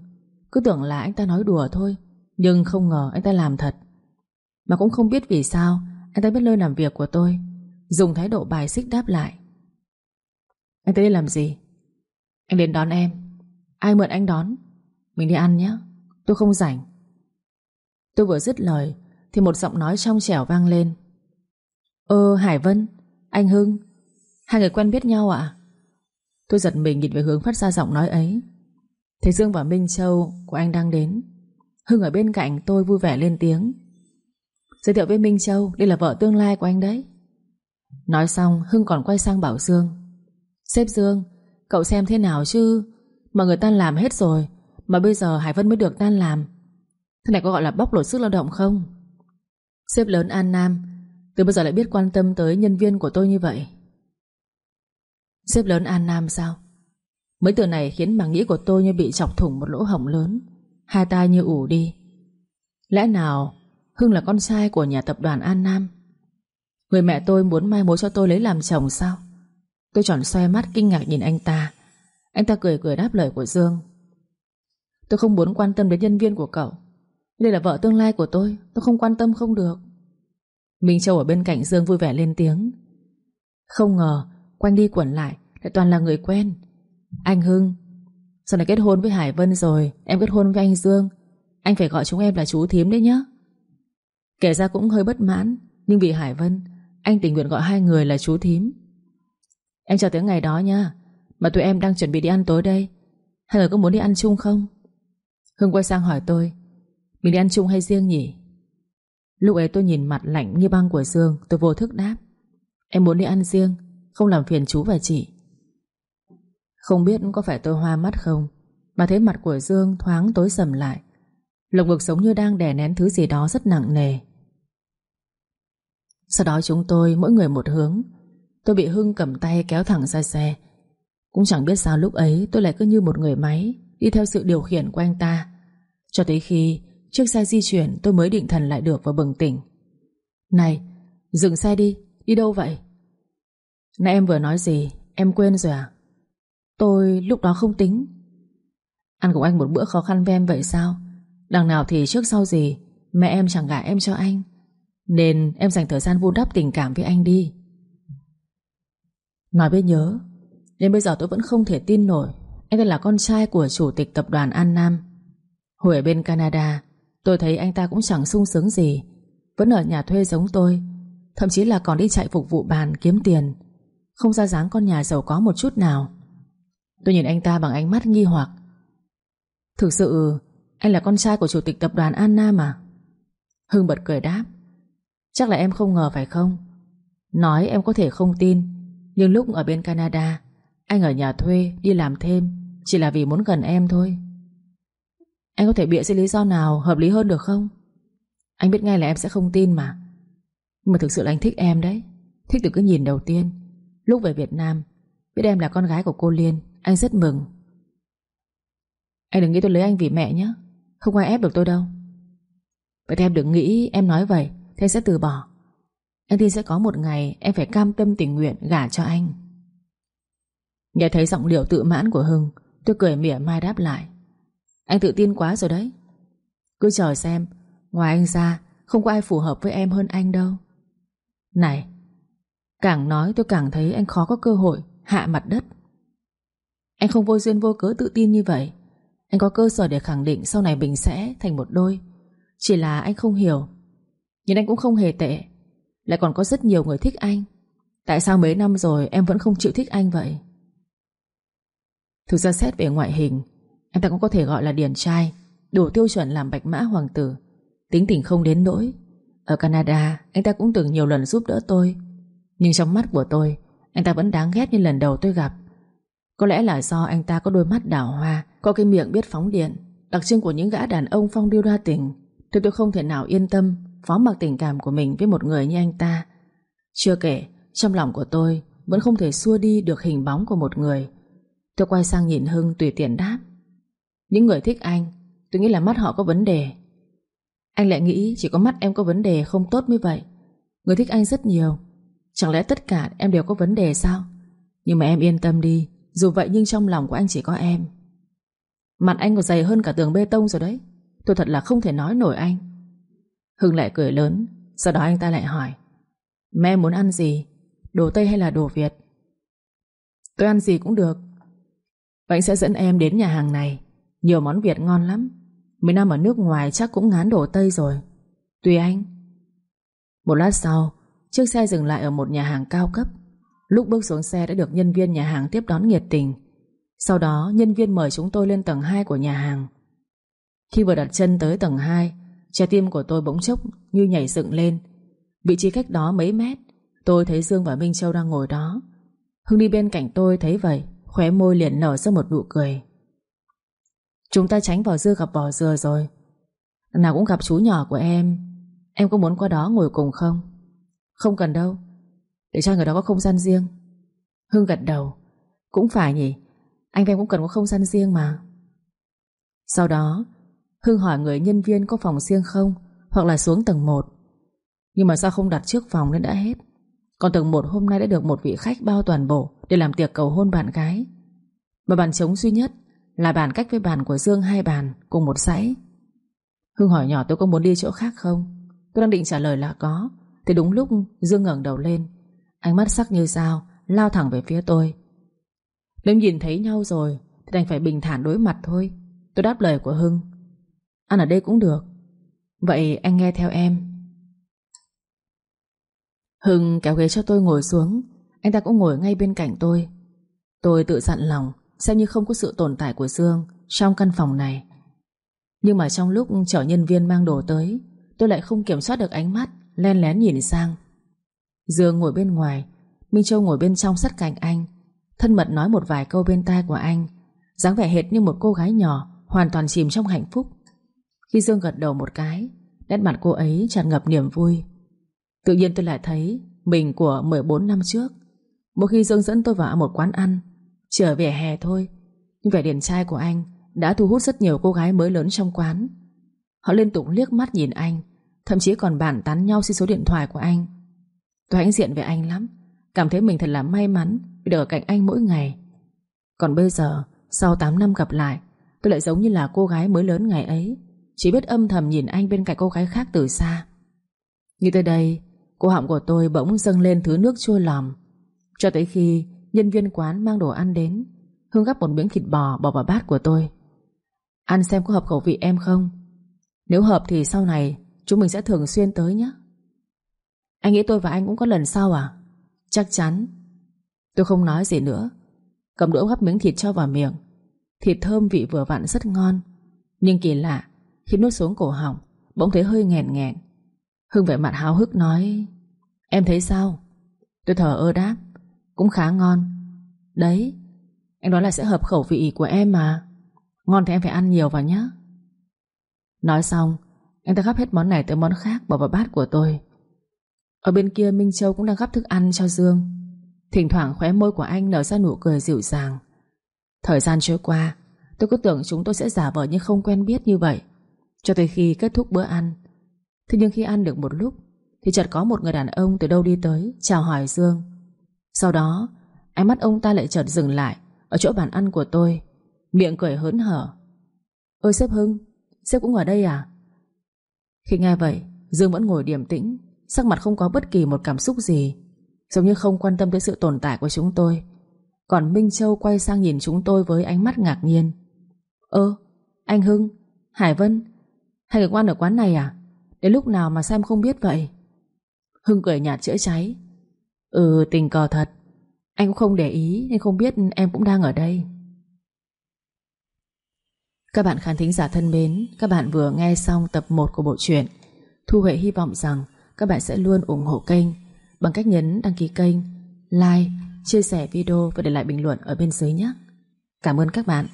Cứ tưởng là anh ta nói đùa thôi, Nhưng không ngờ anh ta làm thật. Mà cũng không biết vì sao, Anh ta biết nơi làm việc của tôi, Dùng thái độ bài xích đáp lại. Anh ta đi làm gì? Anh đến đón em. Ai mượn anh đón? Mình đi ăn nhé Tôi không rảnh. Tôi vừa dứt lời, Thì một giọng nói trong trẻo vang lên. Ơ Hải Vân, Anh Hưng, Hai người quen biết nhau ạ. Tôi giật mình nhìn về hướng phát ra giọng nói ấy. Thế Dương và Minh Châu của anh đang đến. Hưng ở bên cạnh tôi vui vẻ lên tiếng. Giới thiệu với Minh Châu, Đây là vợ tương lai của anh đấy. Nói xong, Hưng còn quay sang bảo Dương. Sếp Dương, Cậu xem thế nào chứ? Mà người ta làm hết rồi mà bây giờ Hải Vân mới được tan làm. Thế này có gọi là bóc lột sức lao động không? Sếp lớn An Nam, Từ bây giờ lại biết quan tâm tới nhân viên của tôi như vậy. Sếp lớn An Nam sao? Mấy từ này khiến màng nghĩ của tôi như bị chọc thủng một lỗ hổng lớn. Hai tai như ủ đi. Lẽ nào Hưng là con trai của nhà tập đoàn An Nam? Người mẹ tôi muốn mai mối cho tôi lấy làm chồng sao? Tôi tròn xoay mắt kinh ngạc nhìn anh ta. Anh ta cười cười đáp lời của Dương. Tôi không muốn quan tâm đến nhân viên của cậu. Đây là vợ tương lai của tôi Tôi không quan tâm không được. Minh Châu ở bên cạnh Dương vui vẻ lên tiếng. Không ngờ, Quanh đi quẩn lại Lại toàn là người quen. Anh Hưng, Sau này kết hôn với Hải Vân rồi, Em kết hôn với anh Dương. Anh phải gọi chúng em là chú thím đấy nhé Kể ra cũng hơi bất mãn, Nhưng vì Hải Vân, Anh tình nguyện gọi hai người là chú thím. Em chờ tới ngày đó nha Mà tụi em đang chuẩn bị đi ăn tối đây. Hai người có muốn đi ăn chung không? Hưng quay sang hỏi tôi, Mình đi ăn chung hay riêng nhỉ? Lúc ấy tôi nhìn mặt lạnh như băng của Dương, Tôi vô thức đáp, Em muốn đi ăn riêng, Không làm phiền chú và chị. Không biết có phải tôi hoa mắt không, Mà thấy mặt của Dương thoáng tối sầm lại. Lồng ngực giống như đang đè nén thứ gì đó rất nặng nề. Sau đó chúng tôi, mỗi người một hướng. Tôi bị Hưng cầm tay kéo thẳng ra xe. Cũng chẳng biết sao lúc ấy tôi lại cứ như một người máy. Đi theo sự điều khiển của anh ta. Cho tới khi Chiếc xe di chuyển, tôi mới định thần lại được và bừng tỉnh. Này, Dừng xe đi Đi đâu vậy? Nãy em vừa nói gì? Em quên rồi à? Tôi lúc đó không tính. Ăn cùng anh một bữa khó khăn với em vậy sao? Đằng nào thì trước sau gì? Mẹ em chẳng gả em cho anh. Nên em dành thời gian vun đắp tình cảm với anh đi. Nói với nhớ, Đến bây giờ tôi vẫn không thể tin nổi. Anh ta là con trai của chủ tịch tập đoàn An Nam. Hồi ở bên Canada, Tôi thấy anh ta cũng chẳng sung sướng gì. Vẫn ở nhà thuê giống tôi, Thậm chí là còn đi chạy phục vụ bàn kiếm tiền. Không ra dáng con nhà giàu có một chút nào. Tôi nhìn anh ta bằng ánh mắt nghi hoặc. Thực sự, Anh là con trai của chủ tịch tập đoàn An Nam à? Hưng bật cười đáp. Chắc là em không ngờ phải không? Nói em có thể không tin, Nhưng lúc ở bên Canada, Anh ở nhà thuê đi làm thêm. Chỉ là vì muốn gần em thôi. Anh có thể bịa ra lý do nào hợp lý hơn được không? Anh biết ngay là em sẽ không tin mà. Nhưng mà thực sự là anh thích em đấy. Thích từ cái nhìn đầu tiên. Lúc về Việt Nam, Biết em là con gái của cô Liên, Anh rất mừng. Anh đừng nghĩ tôi lấy anh vì mẹ nhé. Không ai ép được tôi đâu. Vậy thì em đừng nghĩ em nói vậy Thế sẽ từ bỏ. Anh tin sẽ có một ngày em phải cam tâm tình nguyện gả cho anh. Nghe thấy giọng điệu tự mãn của Hưng Tôi cười mỉa mai đáp lại. Anh tự tin quá rồi đấy. Cứ chờ xem, Ngoài anh ra, Không có ai phù hợp với em hơn anh đâu. Này, Càng nói tôi càng thấy anh khó có cơ hội Hạ mặt đất. Anh không vô duyên vô cớ tự tin như vậy. Anh có cơ sở để khẳng định Sau này mình sẽ thành một đôi. Chỉ là anh không hiểu. Nhưng anh cũng không hề tệ. Lại còn có rất nhiều người thích anh. Tại sao mấy năm rồi em vẫn không chịu thích anh vậy? Thực ra xét về ngoại hình, anh ta cũng có thể gọi là điển trai, Đủ tiêu chuẩn làm bạch mã hoàng tử. Tính tình không đến nỗi. Ở Canada, anh ta cũng từng nhiều lần giúp đỡ tôi. Nhưng trong mắt của tôi, Anh ta vẫn đáng ghét như lần đầu tôi gặp. Có lẽ là do anh ta có đôi mắt đảo hoa, Có cái miệng biết phóng điện, Đặc trưng của những gã đàn ông phong điêu đa tình. Tôi tôi không thể nào yên tâm, Phó mặc tình cảm của mình với một người như anh ta. Chưa kể, Trong lòng của tôi Vẫn không thể xua đi được hình bóng của một người. Tôi quay sang nhìn Hưng tùy tiện đáp. Những người thích anh, Tôi nghĩ là mắt họ có vấn đề. Anh lại nghĩ chỉ có mắt em có vấn đề không tốt mới vậy. Người thích anh rất nhiều. Chẳng lẽ tất cả em đều có vấn đề sao? Nhưng mà em yên tâm đi, Dù vậy nhưng trong lòng của anh chỉ có em. Mặt anh còn dày hơn cả tường bê tông rồi đấy. Tôi thật là không thể nói nổi anh. Hưng lại cười lớn, Sau đó anh ta lại hỏi. Mẹ muốn ăn gì? Đồ Tây hay là đồ Việt? Tôi ăn gì cũng được. Anh sẽ dẫn em đến nhà hàng này. Nhiều món Việt ngon lắm. Mấy năm ở nước ngoài chắc cũng ngán đồ Tây rồi. Tùy anh. Một lát sau, Chiếc xe dừng lại ở một nhà hàng cao cấp. Lúc bước xuống xe đã được nhân viên nhà hàng tiếp đón nhiệt tình. Sau đó, nhân viên mời chúng tôi lên tầng 2 của nhà hàng. Khi vừa đặt chân tới tầng 2 Trái tim của tôi bỗng chốc như nhảy dựng lên. Vị trí cách đó mấy mét, Tôi thấy Dương và Minh Châu đang ngồi đó. Hưng đi bên cạnh tôi thấy vậy. Khóe môi liền nở ra một nụ cười. Chúng ta tránh vào dưa gặp bò dừa rồi. Nào cũng gặp chú nhỏ của em. Em có muốn qua đó ngồi cùng không? Không cần đâu. Để cho người đó có không gian riêng. Hưng gật đầu. Cũng phải nhỉ. Anh em cũng cần có không gian riêng mà. Sau đó, Hưng hỏi người nhân viên có phòng riêng không, Hoặc là xuống tầng 1 Nhưng mà sao không đặt trước phòng nên đã hết? Còn tầng một hôm nay đã được một vị khách bao toàn bộ Để làm tiệc cầu hôn bạn gái. Mà bàn trống duy nhất Là bàn cách với bàn của Dương hai bàn Cùng một dãy. Hưng hỏi nhỏ tôi có muốn đi chỗ khác không? Tôi đang định trả lời là có. Thì đúng lúc Dương ngẩng đầu lên, Ánh mắt sắc như sao Lao thẳng về phía tôi. Nếu nhìn thấy nhau rồi, Thì đành phải bình thản đối mặt thôi. Tôi đáp lời của Hưng. Ăn ở đây cũng được. Vậy anh nghe theo em. Hưng kéo ghế cho tôi ngồi xuống. Anh ta cũng ngồi ngay bên cạnh tôi. Tôi tự dặn lòng, Xem như không có sự tồn tại của Dương Trong căn phòng này. Nhưng mà trong lúc chở nhân viên mang đồ tới, Tôi lại không kiểm soát được ánh mắt, Len lén nhìn sang. Dương ngồi bên ngoài, Minh Châu ngồi bên trong sát cạnh anh, Thân mật nói một vài câu bên tai của anh, dáng vẻ hệt như một cô gái nhỏ, Hoàn toàn chìm trong hạnh phúc. Khi Dương gật đầu một cái, Nét mặt cô ấy tràn ngập niềm vui. Tự nhiên tôi lại thấy Mình của 14 năm trước. Mỗi khi Dương dẫn tôi vào một quán ăn Trở về hè thôi Nhưng vẻ điển trai của anh Đã thu hút rất nhiều cô gái mới lớn trong quán. Họ liên tục liếc mắt nhìn anh, Thậm chí còn bàn tán nhau xin số điện thoại của anh. Tôi hãnh diện về anh lắm, Cảm thấy mình thật là may mắn Vì được ở cạnh anh mỗi ngày. Còn bây giờ, sau 8 năm gặp lại, Tôi lại giống như là cô gái mới lớn ngày ấy, Chỉ biết âm thầm nhìn anh bên cạnh cô gái khác từ xa. Như tới đây Cô họng của tôi bỗng dâng lên thứ nước chua lòm. Cho tới khi Nhân viên quán mang đồ ăn đến Hương gắp một miếng thịt bò bỏ vào bát của tôi. Ăn xem có hợp khẩu vị em không? Nếu hợp thì sau này, Chúng mình sẽ thường xuyên tới nhé. Anh nghĩ tôi và anh cũng có lần sau à? Chắc chắn. Tôi không nói gì nữa. Cầm đũa gắp miếng thịt cho vào miệng. Thịt thơm vị vừa vặn rất ngon. Nhưng kỳ lạ, Khi nuốt xuống cổ họng, Bỗng thấy hơi nghẹn nghẹn. Hưng vẻ mặt háo hức nói, Em thấy sao? Tôi thở ơ đáp, Cũng khá ngon. Đấy, Anh nói là sẽ hợp khẩu vị của em mà. Ngon thì em phải ăn nhiều vào nhé Nói xong, Anh ta gắp hết món này tới món khác Bỏ vào bát của tôi. Ở bên kia Minh Châu cũng đang gắp thức ăn cho Dương. Thỉnh thoảng khóe môi của anh nở ra nụ cười dịu dàng. Thời gian trôi qua, Tôi cứ tưởng chúng tôi sẽ giả vờ như không quen biết như vậy. Cho tới khi kết thúc bữa ăn Thế nhưng khi ăn được một lúc Thì chợt có một người đàn ông từ đâu đi tới Chào hỏi Dương. Sau đó ánh mắt ông ta lại chợt dừng lại Ở chỗ bàn ăn của tôi Miệng cười hớn hở. Ôi sếp Hưng, sếp cũng ở đây à? Khi nghe vậy Dương vẫn ngồi điềm tĩnh Sắc mặt không có bất kỳ một cảm xúc gì Giống như không quan tâm tới sự tồn tại của chúng tôi. Còn Minh Châu quay sang nhìn chúng tôi Với ánh mắt ngạc nhiên. Ơ, anh Hưng, Hải Vân Hai người quan ở quán này à? Đến lúc nào mà Sam không biết vậy? Hưng cười nhạt chữa cháy. Ừ tình cờ thật. Anh cũng không để ý Nên không biết em cũng đang ở đây. Các bạn khán thính giả thân mến Các bạn vừa nghe xong tập 1 của bộ truyện Thu Huệ hy vọng rằng Các bạn sẽ luôn ủng hộ kênh Bằng cách nhấn đăng ký kênh Like, chia sẻ video Và để lại bình luận ở bên dưới nhé. Cảm ơn các bạn.